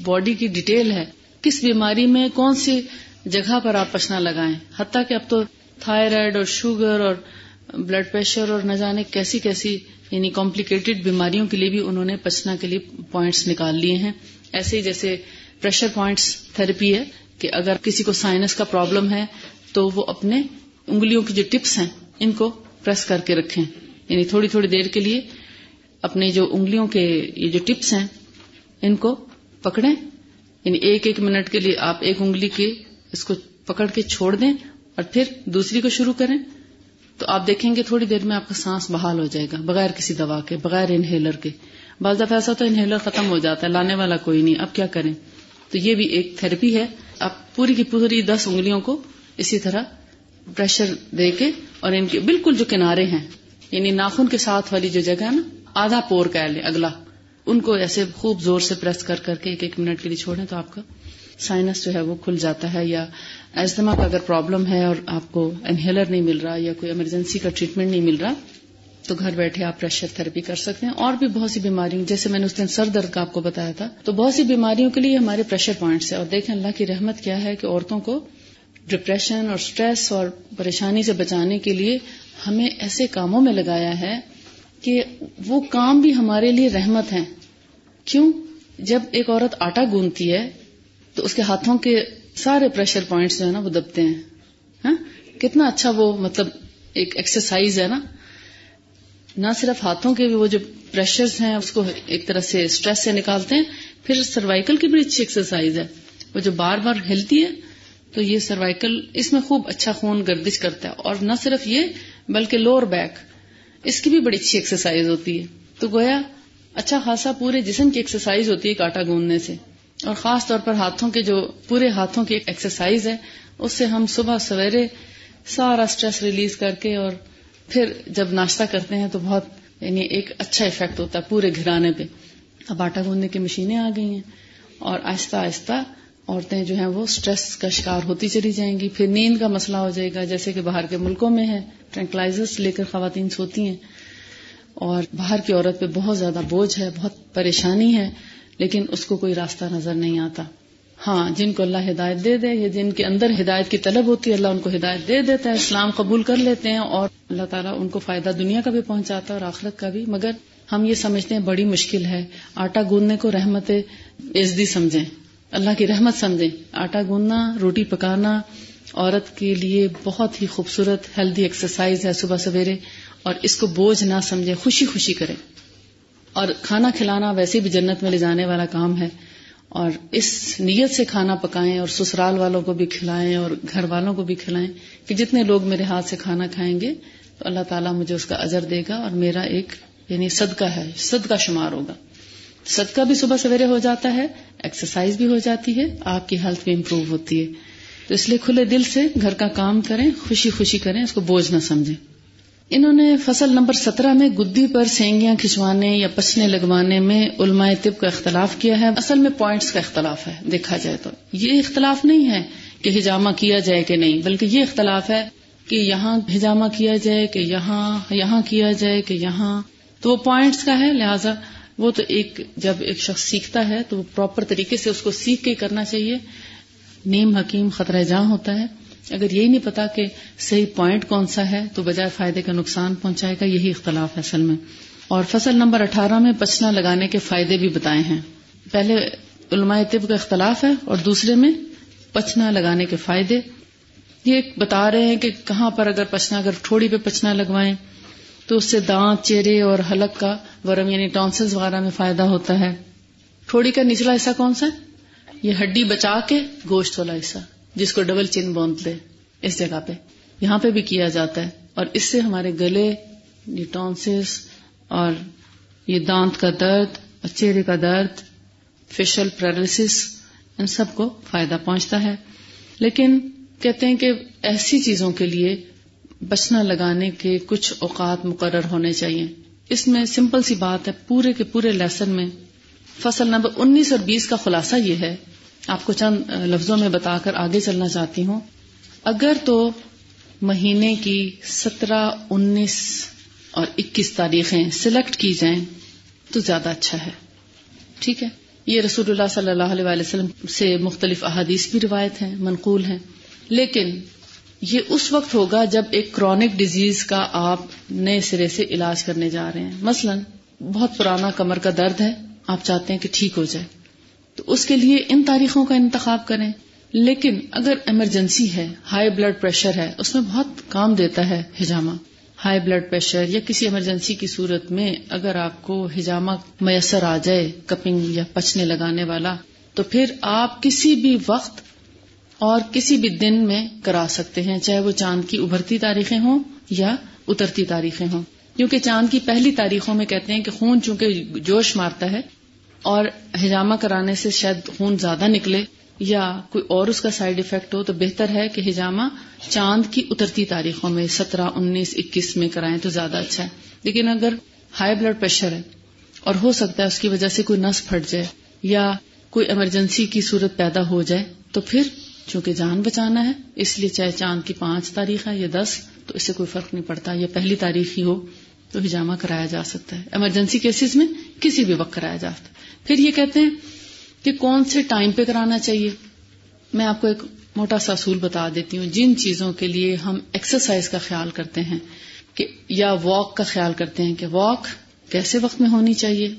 باڈی کی ڈیٹیل ہے۔ کس بیماری میں کون سی جگہ پر آپ پچنا لگائیں؟ حتیٰ کہ اب تو تھائرائڈ اور شوگر اور بلڈ پریشر اور نہ جانے کیسی کیسی یعنی کمپلیکیٹڈ بیماریوں کے لیے بھی انہوں نے پچنا کے لیے پوائنٹس نکال لیے ہیں۔ ایسے ہی جیسے پریشر پوائنٹس تھراپی ہے۔ کہ اگر کسی کو سائنس کا پرابلم ہے تو وہ اپنے انگلیوں کی جو ٹپس ہیں، ان کو پریس کر کے رکھیں۔ یعنی تھوڑی تھوڑی دیر کے لیے اپنے جو انگلیوں کے یہ جو ٹپس ہیں، ان کو پکڑیں۔ یعنی ایک ایک منٹ کے لیے آپ ایک انگلی کے اس کو پکڑ کے چھوڑ دیں اور پھر دوسری کو شروع کریں۔ تو آپ دیکھیں گے تھوڑی دیر میں آپ کا سانس بحال ہو جائے گا، بغیر کسی دوا کے، بغیر انہیلر کے۔ بعض دفعہ ایسا تو انہیلر ختم ہو جاتا ہے، لانے والا کوئی نہیں۔ اب کیا کریں؟ تو یہ بھی ایک تھراپی ہے۔ آپ پوری کی پوری دس انگلیوں کو اسی طرح پریشر دے کے اور ان کے بالکل جو کنارے ہیں یعنی ناخن کے ساتھ والی جو جگہ ہے نا، آدھا پور کہہ لیں اگلا۔ ان کو ایسے خوب زور سے پریس کر کر کے ایک ایک منٹ کے لیے چھوڑیں تو آپ کا سائنس جو ہے وہ کھل جاتا ہے یا ایزما کا اگر پرابلم ہے اور آپ کو انہیلر نہیں مل رہا یا کوئی ایمرجنسی کا ٹریٹمنٹ نہیں مل رہا تو گھر بیٹھے آپ پریشر تھراپی کر سکتے ہیں اور بھی بہت سی بیماریوں، جیسے میں نے اس دن سر درد کا آپ کو بتایا تھا، تو بہت سی بیماریوں کے لیے ہمارے پریشر پوائنٹس ہیں اور دیکھیں اللہ کی رحمت کیا ہے کہ عورتوں کو ڈپریشن اور اسٹریس اور پریشانی سے بچانے کے لیے ہمیں ایسے کاموں میں لگایا ہے کہ وہ کام بھی ہمارے لیے رحمت ہیں۔ کیوں؟ جب ایک عورت آٹا گونتی ہے، تو اس کے ہاتھوں کے سارے پریشر پوائنٹس جو ہے نا، وہ دبتے ہیں۔ ہاں؟ کتنا اچھا وہ مطلب ایک ایکسرسائز ہے نا۔ نہ صرف ہاتھوں کے وہ جو پریشرز ہیں، اس کو ایک طرح سے اسٹریس سے نکالتے ہیں، پھر سروائکل کی بڑی اچھی ایکسرسائز ہے۔ وہ جو بار بار ہلتی ہے، تو یہ سروائکل اس میں خوب اچھا خون گردش کرتا ہے۔ اور نہ صرف یہ، بلکہ لوور بیک اس کی بھی بڑی اچھی ایکسرسائز ہوتی ہے۔ تو گویا اچھا خاصا پورے جسم کی ایکسرسائز ہوتی ہے کاٹا گوندنے سے۔ اور خاص طور پر ہاتھوں کے جو پورے ہاتھوں کی ایکسرسائز ہے، اس سے ہم صبح سویرے سارا اسٹریس ریلیز کر کے اور پھر جب ناشتہ کرتے ہیں تو بہت یعنی ایک اچھا افیکٹ ہوتا ہے پورے گھرانے پہ۔ اب آٹا گوندنے کی مشینیں آ گئی ہیں اور آہستہ آہستہ عورتیں جو ہیں وہ اسٹریس کا شکار ہوتی چلی جائیں گی۔ پھر نیند کا مسئلہ ہو جائے گا، جیسے کہ باہر کے ملکوں میں ہے۔ ٹرینکلائزرس لے کر خواتین سوتی ہیں اور باہر کی عورت پہ بہت زیادہ بوجھ ہے، بہت پریشانی ہے، لیکن اس کو کوئی راستہ نظر نہیں آتا۔ ہاں جن کو اللہ ہدایت دے دے، یا جن کے اندر ہدایت کی طلب ہوتی ہے، اللہ ان کو ہدایت دے دیتا ہے، اسلام قبول کر لیتے ہیں اور اللہ تعالیٰ ان کو فائدہ دنیا کا بھی پہنچاتا ہے اور آخرت کا بھی۔ مگر ہم یہ سمجھتے ہیں بڑی مشکل ہے۔ آٹا گوندنے کو رحمت عزدی سمجھیں۔ اللہ کی رحمت سمجھیں۔ آٹا گوندنا روٹی پکانا، عورت کے لیے بہت ہی خوبصورت ہیلدی ایکسرسائز ہے صبح سویرے۔ اور اس کو بوجھ نہ سمجھے خوشی خوشی کریں۔ اور کھانا کھلانا ویسے بھی جنت میں لے جانے والا کام ہے۔ اور اس نیت سے کھانا پکائیں اور سسرال والوں کو بھی کھلائیں اور گھر والوں کو بھی کھلائیں کہ جتنے لوگ میرے ہاتھ سے کھانا کھائیں گے تو اللہ تعالیٰ مجھے اس کا اجر دے گا اور میرا ایک یعنی صدقہ ہے، صدقہ شمار ہوگا۔ صدقہ بھی صبح سویرے ہو جاتا ہے ایکسرسائز بھی ہو جاتی ہے، آپ کی ہیلتھ بھی امپروو ہوتی ہے۔ تو اس لیے کھلے دل سے گھر کا کام کریں، خوشی خوشی کریں، اس کو بوجھ نہ سمجھیں۔ انہوں نے فصل نمبر سترہ میں گدی پر سینگیاں کھچوانے یا پچنے لگوانے میں علماء طب کا اختلاف کیا ہے۔ اصل میں پوائنٹس کا اختلاف ہے، دیکھا جائے تو۔ یہ اختلاف نہیں ہے کہ ہجامہ کیا جائے کہ نہیں، بلکہ یہ اختلاف ہے کہ یہاں ہجامہ کیا جائے کہ یہاں یہاں کیا جائے کہ یہاں۔ تو وہ پوائنٹس کا ہے، لہذا وہ تو ایک، جب ایک شخص سیکھتا ہے تو وہ پراپر طریقے سے اس کو سیکھ کے کرنا چاہیے۔ نیم حکیم خطرہ جہاں ہوتا ہے۔ اگر یہی نہیں پتا کہ صحیح پوائنٹ کون سا ہے، تو بجائے فائدے کا نقصان پہنچائے گا، یہی اختلاف ہے اصل میں۔ اور فصل نمبر اٹھارہ میں پچنا لگانے کے فائدے بھی بتائے ہیں۔ پہلے علماء طب کا اختلاف ہے اور دوسرے میں پچنا لگانے کے فائدے۔ یہ بتا رہے ہیں کہ کہاں پر اگر پچنا اگر تھوڑی پہ پچنا لگوائیں، تو اس سے دانت، چہرے اور حلق کا ورم یعنی ٹانسلز وغیرہ میں فائدہ ہوتا ہے۔ تھوڑی کا نچلا حصہ کون سا ہے؟ یہ ہڈی بچا کے گوشت والا حصہ۔ جس کو ڈبل چین بونت لے اس جگہ پہ، یہاں پہ بھی کیا جاتا ہے۔ اور اس سے ہمارے گلے، یہ ٹونسس اور یہ دانت کا درد، اور چہرے کا درد فیشل پیرالسس ان سب کو فائدہ پہنچتا ہے۔ لیکن کہتے ہیں کہ ایسی چیزوں کے لیے بچنا لگانے کے کچھ اوقات مقرر ہونے چاہیے۔ اس میں سمپل سی بات ہے، پورے کے پورے لیسن میں فصل نمبر انیس اور بیس کا خلاصہ یہ ہے آپ کو چند لفظوں میں بتا کر آگے چلنا چاہتی ہوں۔ اگر تو مہینے کی سترہ، انیس اور اکیس تاریخیں سلیکٹ کی جائیں تو زیادہ اچھا ہے۔ ٹھیک ہے؟ یہ رسول اللہ صلی اللہ علیہ وسلم سے مختلف احادیث بھی روایت ہیں، منقول ہیں۔ لیکن یہ اس وقت ہوگا جب ایک کرونک ڈیزیز کا آپ نئے سرے سے علاج کرنے جا رہے ہیں۔ مثلا بہت پرانا کمر کا درد ہے، آپ چاہتے ہیں کہ ٹھیک ہو جائے۔ تو اس کے لیے ان تاریخوں کا انتخاب کریں۔ لیکن اگر ایمرجنسی ہے ہائی بلڈ پریشر ہے، اس میں بہت کام دیتا ہے ہجامہ ہائی بلڈ پریشر یا کسی ایمرجنسی کی صورت میں اگر آپ کو ہجامہ میسر آ جائے، کپنگ یا پچنے لگانے والا، تو پھر آپ کسی بھی وقت اور کسی بھی دن میں کرا سکتے ہیں، چاہے وہ چاند کی ابھرتی تاریخیں ہوں یا اترتی تاریخیں ہوں۔ کیونکہ چاند کی پہلی تاریخوں میں کہتے ہیں کہ خون چونکہ جوش مارتا ہے اور ہجامہ کرانے سے شاید خون زیادہ نکلے یا کوئی اور اس کا سائڈ افیکٹ ہو، تو بہتر ہے کہ ہجامہ چاند کی اترتی تاریخوں میں سترہ، انیس، اکیس میں کرائیں تو زیادہ اچھا ہے۔ لیکن اگر ہائی بلڈ پریشر ہے اور ہو سکتا ہے اس کی وجہ سے کوئی نس پھٹ جائے یا کوئی ایمرجنسی کی صورت پیدا ہو جائے، تو پھر چونکہ جان بچانا ہے، اس لیے چاہے چاند کی پانچ تاریخ ہے یا دس، تو اس سے کوئی فرق نہیں پڑتا، یا پہلی تاریخ ہی ہو تو ہجامہ کرایا جا سکتا ہے۔ ایمرجنسی کیسز میں کسی بھی وقت کرایا جا سکتا ہے۔ پھر یہ کہتے ہیں کہ کون سے ٹائم پہ کرانا چاہیے؟ میں آپ کو ایک موٹا سا اصول بتا دیتی ہوں۔ جن چیزوں کے لیے ہم ایکسرسائز کا خیال کرتے ہیں کہ یا واک کا خیال کرتے ہیں کہ واک کیسے وقت میں ہونی چاہیے؟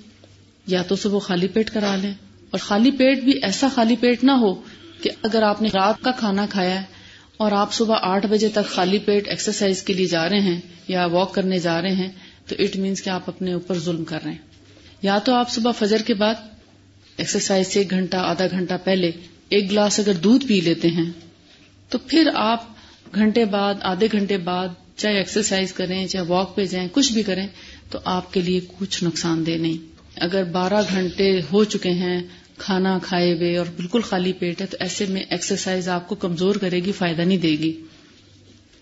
یا تو صبح خالی پیٹ کرا لیں۔ اور خالی پیٹ بھی ایسا خالی پیٹ نہ ہو کہ اگر آپ نے رات کا کھانا کھایا ہے اور آپ صبح آٹھ بجے تک خالی پیٹ ایکسرسائز کے لیے جا رہے ہیں یا واک کرنے جا رہے ہیں تو اٹ مینس کہ آپ اپنے اوپر ظلم کر رہے ہیں۔ یا تو آپ صبح فجر کے بعد ایکسرسائز سے ایک گھنٹہ، آدھا گھنٹہ پہلے ایک گلاس اگر دودھ پی لیتے ہیں، تو پھر آپ گھنٹے بعد، آدھے گھنٹے بعد چاہے ایکسرسائز کریں، چاہے واک پہ جائیں، کچھ بھی کریں، تو آپ کے لیے کچھ نقصان دہ نہیں۔ اگر بارہ گھنٹے ہو چکے ہیں کھانا کھائے ہوئے اور بالکل خالی پیٹ ہے، تو ایسے میں ایکسرسائز آپ کو کمزور کرے گی، فائدہ نہیں دے گی۔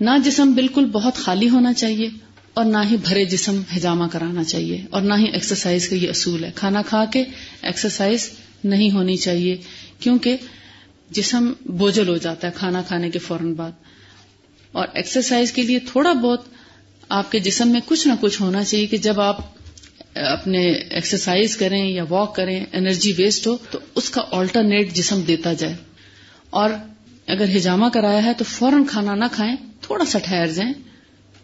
نہ جسم بالکل بہت خالی ہونا چاہیے اور نہ ہی بھرے جسم ہجامہ کرانا چاہیے اور نہ ہی ایکسرسائز کا یہ اصول ہے۔ کھانا کھا کے ایکسرسائز نہیں ہونی چاہیے کیونکہ جسم بوجھل ہو جاتا ہے کھانا کھانے کے فوراً بعد۔ اور ایکسرسائز کے لیے تھوڑا بہت آپ کے جسم میں کچھ نہ کچھ ہونا چاہیے کہ جب آپ اپنے ایکسرسائز کریں یا واک کریں انرجی ویسٹ ہو، تو اس کا آلٹرنیٹ جسم دیتا جائے۔ اور اگر ہجامہ کرایا ہے تو فوراً کھانا نہ کھائیں، تھوڑا سا ٹھہر جائیں۔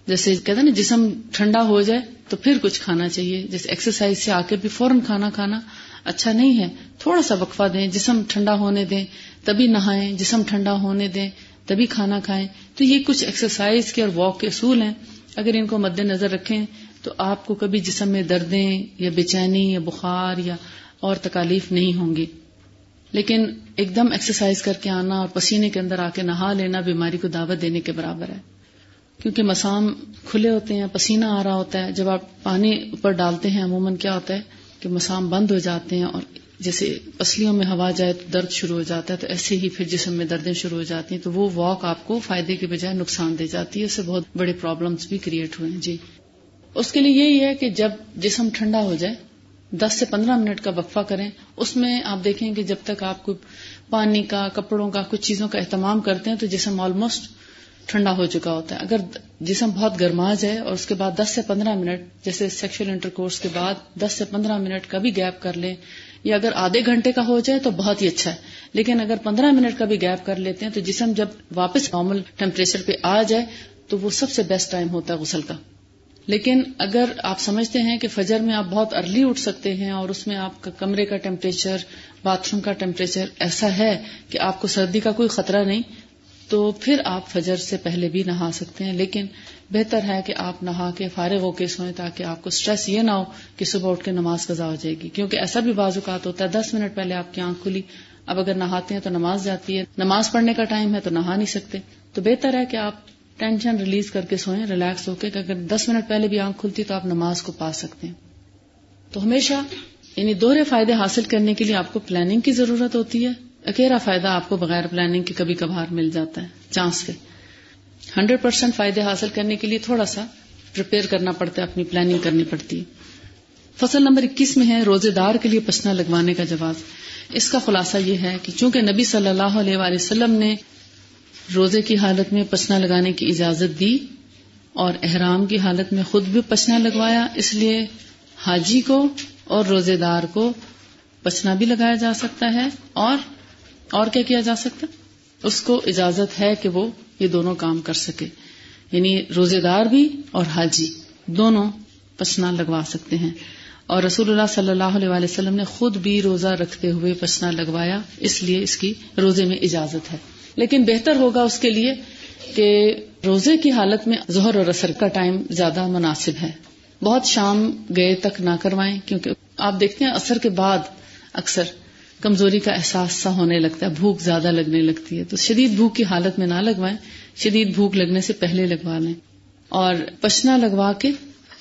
جیسے کہتے ہیں نا، جسم ٹھنڈا ہو جائے تو پھر کچھ کھانا چاہیے۔ جیسے ایکسرسائز سے آ کے بھی فوراً کھانا کھانا اچھا نہیں ہے۔ تھوڑا سا وقفہ دیں، جسم ٹھنڈا ہونے دیں، تبھی نہائیں، جسم ٹھنڈا ہونے دیں، تبھی کھانا کھائیں۔ تو یہ کچھ ایکسرسائز کے اور واک کے اصول ہیں۔ اگر ان کو مد نظر رکھیں تو آپ کو کبھی جسم میں دردیں یا بے چینی یا بخار یا اور تکالیف نہیں ہوں گی۔ لیکن ایک دم ایکسرسائز کر کے آنا اور پسینے کے اندر آ کے نہا لینا بیماری کو دعوت دینے کے برابر ہے۔ کیونکہ مسام کھلے ہوتے ہیں، پسینہ آ رہا ہوتا ہے۔ جب آپ پانی اوپر ڈالتے ہیں، عموماً کیا ہوتا ہے کہ مسام بند ہو جاتے ہیں اور جیسے پسلیوں میں ہوا جائے تو درد شروع ہو جاتا ہے، تو ایسے ہی پھر جسم میں دردیں شروع ہو جاتی ہیں۔ تو وہ واک آپ کو فائدے کے بجائے نقصان دے جاتی ہے۔ اس سے بہت بڑے پرابلمس بھی کریٹ ہوئے ہیں۔ جی۔ اس کے لیے یہی ہے کہ جب جسم ٹھنڈا ہو جائے، دس سے پندرہ منٹ کا وقفہ کریں۔ اس میں آپ دیکھیں کہ جب تک آپ کو پانی کا، کپڑوں کا، کچھ چیزوں کا اہتمام کرتے ہیں، تو جسم آلموسٹ ٹھنڈا ہو چکا ہوتا ہے۔ اگر جسم بہت گرما جائے اور اس کے بعد دس سے پندرہ منٹ، جیسے سیکشل انٹر کورس کے بعد دس سے پندرہ منٹ کا بھی گیپ کر لیں یا اگر آدھے گھنٹے کا ہو جائے تو بہت ہی اچھا ہے۔ لیکن اگر پندرہ منٹ کا بھی گیپ کر لیتے ہیں تو جسم جب واپس نارمل ٹیمپریچر پہ آ جائے تو وہ سب سے بیسٹ ٹائم ہوتا ہے غسل کا۔ لیکن اگر آپ سمجھتے ہیں کہ فجر میں آپ بہت ارلی اٹھ سکتے ہیں اور اس میں آپ کا کمرے کا ٹیمپریچر باتھ روم کا ٹیمپریچر ایسا ہے کہ آپ کو سردی کا کوئی خطرہ نہیں تو پھر آپ فجر سے پہلے بھی نہا سکتے ہیں، لیکن بہتر ہے کہ آپ نہا کے فارغ ہو کے سوئیں تاکہ آپ کو اسٹریس یہ نہ ہو کہ صبح اٹھ کے نماز قضا ہو جائے گی۔ کیونکہ ایسا بھی بعض اوقات ہوتا ہے، دس منٹ پہلے آپ کی آنکھ کھلی، اب اگر نہاتے ہیں تو نماز جاتی ہے۔ نماز پڑھنے کا ٹائم ہے تو نہا نہیں سکتے۔ تو بہتر ہے کہ آپ ٹینشن ریلیز کر کے سوئیں، ریلیکس ہو کے، کہ اگر دس منٹ پہلے بھی آنکھ کھلتی تو آپ نماز کو پا سکتے ہیں۔ تو ہمیشہ یعنی دوہرے فائدے حاصل کرنے کے لیے آپ کو پلاننگ کی ضرورت ہوتی ہے۔ اکیلا فائدہ آپ کو بغیر پلاننگ کے کبھی کبھار مل جاتا ہے چانس کے۔ ہنڈریڈ پرسینٹ فائدے حاصل کرنے کے لیے تھوڑا سا پریپیئر کرنا پڑتا ہے، اپنی پلاننگ کرنی پڑتی ہے۔ فصل نمبر اکیس میں ہے، روزے دار کے لیے پسنا لگوانے کا جواب اس کا خلاصہ یہ ہے کہ چونکہ نبی صلی اللہ علیہ وآلہ وسلم نے روزے کی حالت میں پسنا لگانے کی اجازت دی اور احرام کی حالت میں خود بھی پسنا لگوایا، اس لیے حاجی کو اور روزے دار کو پچنا بھی لگایا جا سکتا ہے اور اور کیا کیا جا سکتا اس کو اجازت ہے کہ وہ یہ دونوں کام کر سکے۔ یعنی روزے دار بھی اور حاجی، دونوں پچنا لگوا سکتے ہیں۔ اور رسول اللہ صلی اللہ علیہ وسلم نے خود بھی روزہ رکھتے ہوئے پچنا لگوایا، اس لیے اس کی روزے میں اجازت ہے۔ لیکن بہتر ہوگا اس کے لیے کہ روزے کی حالت میں ظہر اور اثر کا ٹائم زیادہ مناسب ہے۔ بہت شام گئے تک نہ کروائیں، کیونکہ آپ دیکھتے ہیں اثر کے بعد اکثر کمزوری کا احساس سا ہونے لگتا ہے، بھوک زیادہ لگنے لگتی ہے۔ تو شدید بھوک کی حالت میں نہ لگوائیں، شدید بھوک لگنے سے پہلے لگوا لیں۔ اور پچنا لگوا کے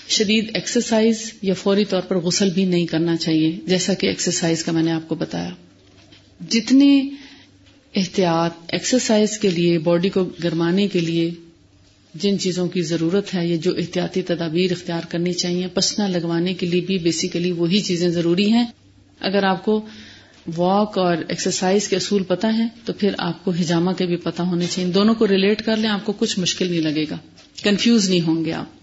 شدید ایکسرسائز یا فوری طور پر غسل بھی نہیں کرنا چاہیے، جیسا کہ ایکسرسائز کا میں نے آپ کو بتایا۔ جتنی احتیاط ایکسرسائز کے لیے باڈی کو گرمانے کے لیے جن چیزوں کی ضرورت ہے، یا جو احتیاطی تدابیر اختیار کرنی چاہیے پسنا لگوانے کے لیے بھی بیسیکلی وہی چیزیں ضروری ہیں۔ اگر آپ کو واک اور ایکسرسائز کے اصول پتہ ہیں، تو پھر آپ کو ہجامہ کے بھی پتہ ہونے چاہیے۔ دونوں کو ریلیٹ کر لیں، آپ کو کچھ مشکل نہیں لگے گا۔ کنفیوز نہیں ہوں گے آپ۔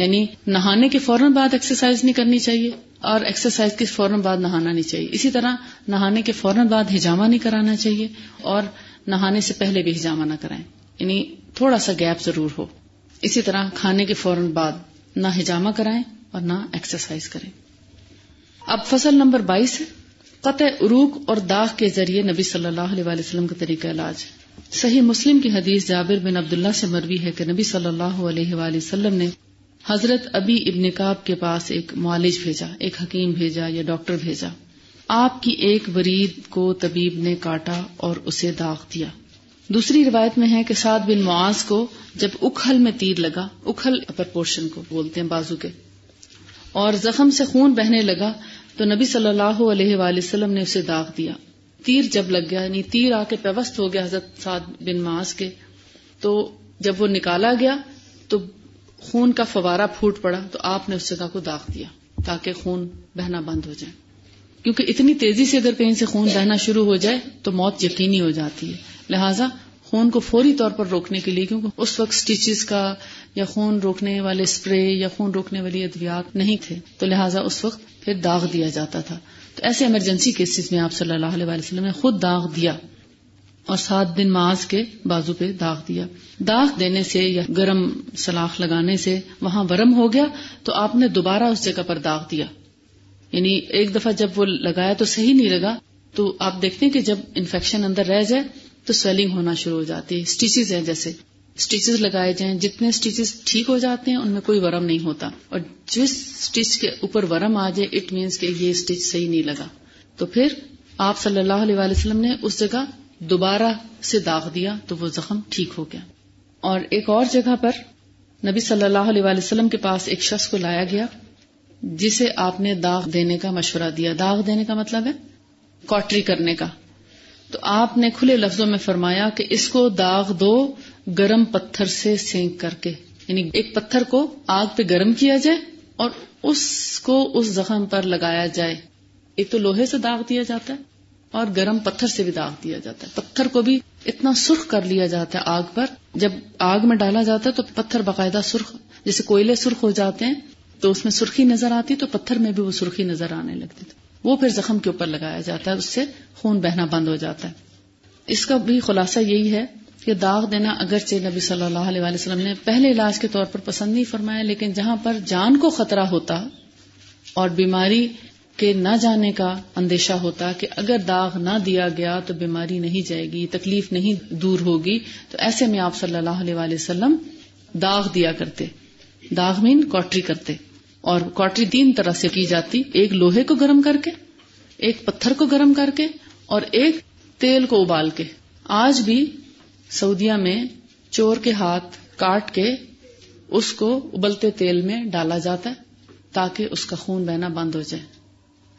یعنی نہانے کے فوراً بعد ایکسرسائز نہیں کرنی چاہیے اور ایکسرسائز کے فوراً بعد نہانا نہیں چاہیے۔ اسی طرح نہانے کے فوراً بعد ہجامہ نہیں کرانا چاہیے اور نہانے سے پہلے بھی ہجامہ نہ کرائیں۔ یعنی تھوڑا سا گیپ ضرور ہو۔ اسی طرح کھانے کے فوراً بعد نہ ہجامہ کرائیں اور نہ ایکسرسائز کریں۔ اب فصل نمبر بائیس ہے۔ قطع عروق اور داغ کے ذریعے نبی صلی اللہ علیہ وسلم کا طریقہ علاج صحیح مسلم کی حدیث جابر بن عبداللہ سے مروی ہے کہ نبی صلی اللہ علیہ وآلہ وسلم نے حضرت ابی ابن کاب کے پاس ایک معالج بھیجا، ایک حکیم بھیجا یا ڈاکٹر بھیجا۔ آپ کی ایک ورید کو طبیب نے کاٹا اور اسے داغ دیا۔ دوسری روایت میں ہے کہ سعد بن معاذ کو جب اکھل میں تیر لگا، اکھل اپر پورشن کو بولتے ہیں بازو کے، اور زخم سے خون بہنے لگا تو نبی صلی اللہ علیہ وآلہ وسلم نے اسے داغ دیا۔ تیر جب لگ گیا یعنی تیر آ کے پیوست ہو گیا حضرت سعد بن ماس کے، تو جب وہ نکالا گیا، تو خون کا فوارہ پھوٹ پڑا، تو آپ نے اس جگہ کو داغ دیا تاکہ خون بہنا بند ہو جائے۔ کیونکہ اتنی تیزی سے اگر کہیں سے خون بہنا شروع ہو جائے، تو موت یقینی ہو جاتی ہے۔ لہٰذا خون کو فوری طور پر روکنے کے لیے، کیونکہ اس وقت سٹیچز کا یا خون روکنے والے اسپرے یا خون روکنے والی ادویات نہیں تھے، تو لہٰذا اس وقت پھر داغ دیا جاتا تھا۔ تو ایسے ایمرجنسی کیسز میں آپ صلی اللہ علیہ وسلم نے خود داغ دیا اور سات دن معاذ کے بازو پہ داغ دیا۔ داغ دینے سے یا گرم سلاخ لگانے سے وہاں ورم ہو گیا، تو آپ نے دوبارہ اس جگہ پر داغ دیا۔ یعنی ایک دفعہ جب وہ لگایا تو صحیح نہیں لگا، تو آپ دیکھتے ہیں کہ جب انفیکشن اندر رہ جائے تو سویلنگ ہونا شروع ہو جاتی ہے۔ اسٹیچز ہیں جیسے اسٹیچز لگائے جائیں۔ جتنے اسٹیچز ٹھیک ہو جاتے ہیں، ان میں کوئی ورم نہیں ہوتا۔ اور جس اسٹیچ کے اوپر ورم آ جائے اٹ مینس کہ یہ اسٹیچ صحیح نہیں لگا۔ تو پھر آپ صلی اللہ علیہ وسلم نے اس جگہ دوبارہ سے داغ دیا تو وہ زخم ٹھیک ہو گیا۔ اور ایک اور جگہ پر نبی صلی اللہ علیہ وسلم کے پاس ایک شخص کو لایا گیا، جسے آپ نے داغ دینے کا مشورہ دیا۔ داغ دینے کا مطلب ہے کوٹری کرنے کا۔ تو آپ نے کھلے لفظوں میں فرمایا کہ اس کو داغ دو گرم پتھر سے سینک کر کے یعنی ایک پتھر کو آگ پہ گرم کیا جائے اور اس کو اس زخم پر لگایا جائے۔ ایک تو لوہے سے داغ دیا جاتا ہے اور گرم پتھر سے بھی داغ دیا جاتا ہے۔ پتھر کو بھی اتنا سرخ کر لیا جاتا ہے آگ پر۔ جب آگ میں ڈالا جاتا ہے تو پتھر باقاعدہ سرخ، جیسے کوئلے سرخ ہو جاتے ہیں تو اس میں سرخی نظر آتی تو پتھر میں بھی وہ سرخی نظر آنے لگتی تھی۔ وہ پھر زخم کے اوپر لگایا جاتا ہے، اس سے خون بہنا بند ہو جاتا ہے۔ اس کا بھی خلاصہ یہی ہے کہ داغ دینا اگرچہ نبی صلی اللہ علیہ وسلم نے پہلے علاج کے طور پر پسند نہیں فرمایا، لیکن جہاں پر جان کو خطرہ ہوتا اور بیماری کے نہ جانے کا اندیشہ ہوتا کہ اگر داغ نہ دیا گیا تو بیماری نہیں جائے گی، تکلیف نہیں دور ہوگی، تو ایسے میں آپ صلی اللہ علیہ وسلم داغ دیا کرتے، داغ مین کوٹری کرتے اور کوٹری تین طرح سے کی جاتی، ایک لوہے کو گرم کر کے، ایک پتھر کو گرم کر کے اور ایک تیل کو ابال کے۔ آج بھی سعودیہ میں چور کے ہاتھ کاٹ کے اس کو ابلتے تیل میں ڈالا جاتا ہے تاکہ اس کا خون بہنا بند ہو جائے،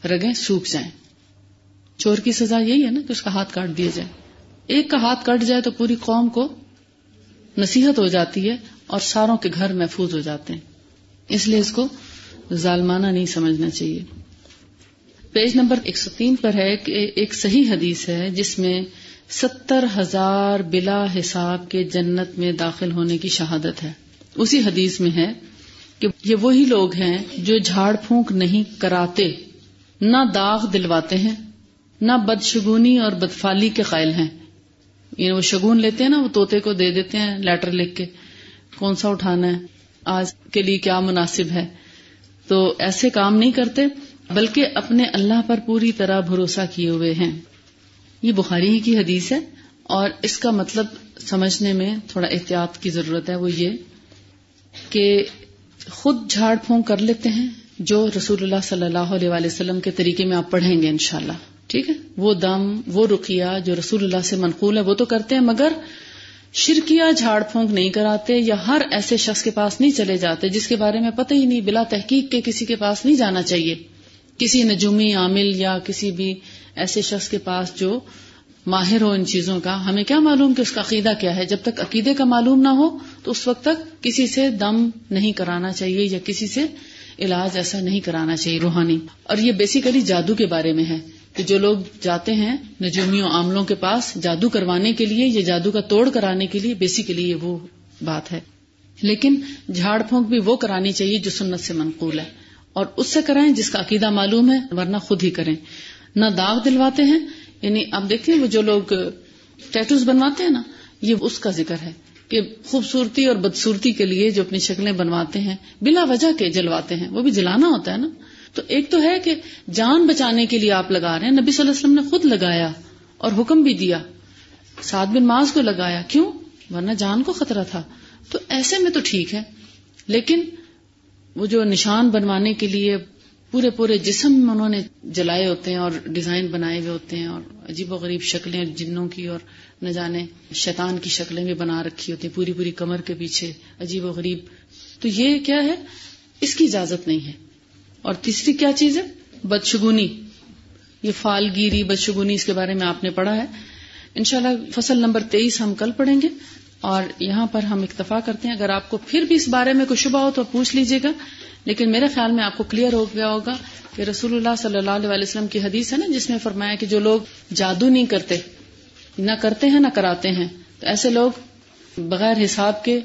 رگیں سوکھ جائیں۔ چور کی سزا یہی ہے نا کہ اس کا ہاتھ کاٹ دیا جائے۔ ایک کا ہاتھ کٹ جائے تو پوری قوم کو نصیحت ہو جاتی ہے اور ساروں کے گھر محفوظ ہو جاتے ہیں۔ اس لیے اس کو ظالمانہ نہیں سمجھنا چاہیے۔ پیج نمبر ایک سو تین پر ہے کہ ایک صحیح حدیث ہے جس میں ستر ہزار بلا حساب کے جنت میں داخل ہونے کی شہادت ہے۔ اسی حدیث میں ہے کہ یہ وہی لوگ ہیں جو جھاڑ پھونک نہیں کراتے، نہ داغ دلواتے ہیں، نہ بدشگونی اور بدفالی کے قائل ہیں۔ یعنی وہ شگون لیتے ہیں نا، وہ توتے کو دے دیتے ہیں لیٹر لکھ کے۔ کون سا اٹھانا ہے؟ آج کے لیے کیا مناسب ہے؟ تو ایسے کام نہیں کرتے، بلکہ اپنے اللہ پر پوری طرح بھروسہ کیے ہوئے ہیں۔ یہ بخاری ہی کی حدیث ہے اور اس کا مطلب سمجھنے میں تھوڑا احتیاط کی ضرورت ہے وہ یہ کہ خود جھاڑ پھونک کر لیتے ہیں جو رسول اللہ صلی اللہ علیہ وسلم کے طریقے میں آپ پڑھیں گے انشاءاللہ، ٹھیک ہے؟ وہ دم، وہ رکیا جو رسول اللہ سے منقول ہے وہ تو کرتے ہیں، مگر شرکیا جھاڑ پھونک نہیں کراتے یا ہر ایسے شخص کے پاس نہیں چلے جاتے جس کے بارے میں پتہ ہی نہیں، بلا تحقیق کے کسی کے پاس نہیں جانا چاہیے۔ کسی نجومی عامل یا کسی بھی ایسے شخص کے پاس جو ماہر ہو ان چیزوں کا، ہمیں کیا معلوم کہ اس کا عقیدہ کیا ہے؟ جب تک عقیدے کا معلوم نہ ہو تو اس وقت تک کسی سے دم نہیں کرانا چاہیے یا کسی سے علاج ایسا نہیں کرانا چاہیے روحانی۔ اور یہ بیسیکلی جادو کے بارے میں ہے کہ جو لوگ جاتے ہیں نجومیوں عاملوں کے پاس جادو کروانے کے لیے یا جادو کا توڑ کرانے کے لیے بیسیکلی یہ وہ بات ہے۔ لیکن جھاڑ پھونک بھی وہ کرانی چاہیے جو سنت سے منقول ہے۔ اور اس سے کرائیں جس کا عقیدہ معلوم ہے، ورنہ خود ہی کریں۔ نہ داغ دلواتے ہیں یعنی آپ دیکھتے ہیں وہ جو لوگ ٹیٹوز بنواتے ہیں نا، یہ اس کا ذکر ہے کہ خوبصورتی اور بدسورتی کے لیے جو اپنی شکلیں بنواتے ہیں، بلا وجہ کے جلواتے ہیں، وہ بھی جلانا ہوتا ہے نا۔ تو ایک تو ہے کہ جان بچانے کے لیے آپ لگا رہے ہیں، نبی صلی اللہ علیہ وسلم نے خود لگایا اور حکم بھی دیا۔ سات بن ماز کو لگایا، کیوں؟ ورنہ جان کو خطرہ تھا۔ تو ایسے میں تو ٹھیک ہے، لیکن وہ جو نشان بنوانے کے لیے پورے پورے جسم میں انہوں نے جلائے ہوتے ہیں اور ڈیزائن بنائے ہوئے ہوتے ہیں اور عجیب و غریب شکلیں جنوں کی اور نہ جانے شیطان کی شکلیں بھی بنا رکھی ہوتی ہیں، پوری پوری کمر کے پیچھے، عجیب و غریب۔ تو یہ کیا ہے؟ اس کی اجازت نہیں ہے۔ اور تیسری کیا چیز ہے؟ بدشگونی۔ یہ فال گیری بدشگونی اس کے بارے میں آپ نے پڑھا ہے۔ انشاءاللہ فصل نمبر تیئیس ہم کل پڑھیں گے۔ اور یہاں پر ہم اکتفا کرتے ہیں۔ اگر آپ کو پھر بھی اس بارے میں کوئی شبہ ہو تو پوچھ لیجیے گا۔ لیکن میرے خیال میں آپ کو کلیئر ہو گیا ہوگا کہ رسول اللہ صلی اللہ علیہ وسلم کی حدیث ہے نا، جس میں فرمایا کہ جو لوگ جادو نہیں کرتے، نہ کرتے ہیں، نہ کراتے ہیں، تو ایسے لوگ بغیر حساب کے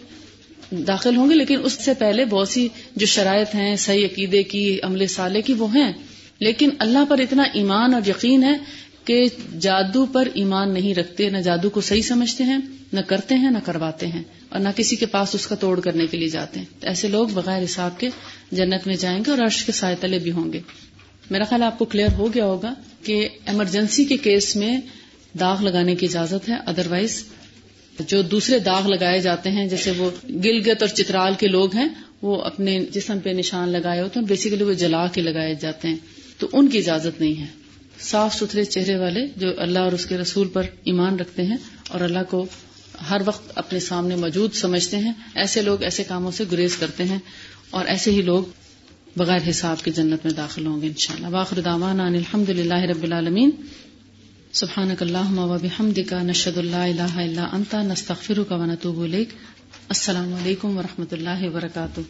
داخل ہوں گے، لیکن اس سے پہلے بہت سی جو شرائط ہیں، صحیح عقیدے کی، عمل سالے کی، وہ ہیں۔ لیکن اللہ پر اتنا ایمان اور یقین ہے کہ جادو پر ایمان نہیں رکھتے، نہ جادو کو صحیح سمجھتے ہیں، نہ کرتے ہیں، نہ کرواتے ہیں، اور نہ کسی کے پاس اس کا توڑ کرنے کے لیے جاتے ہیں۔ ایسے لوگ بغیر حساب کے جنت میں جائیں گے اور عرش کے سائے تلے بھی ہوں گے۔ میرا خیال آپ کو کلیئر ہو گیا ہوگا کہ ایمرجنسی کے کیس میں داغ لگانے کی اجازت ہے۔ ادروائز جو دوسرے داغ لگائے جاتے ہیں، جیسے وہ گلگت اور چترال کے لوگ ہیں، وہ اپنے جسم پہ نشان لگائے ہوتے ہیں بیسیکلی وہ جلا کے لگائے جاتے ہیں۔ تو ان کی اجازت نہیں ہے۔ صاف ستھرے چہرے والے جو اللہ اور اس کے رسول پر ایمان رکھتے ہیں اور اللہ کو ہر وقت اپنے سامنے موجود سمجھتے ہیں، ایسے لوگ ایسے کاموں سے گریز کرتے ہیں۔ اور ایسے ہی لوگ بغیر حساب کی جنت میں داخل ہوں گے ان شاء اللہ ان الحمد للہ رب العالمین. سبحان اللہ و بحمد کا نشد اللہ اللہ اللہ انتا نستغفرک و نتوب الیک. السلام علیکم و رحمۃ اللہ وبرکاتہ.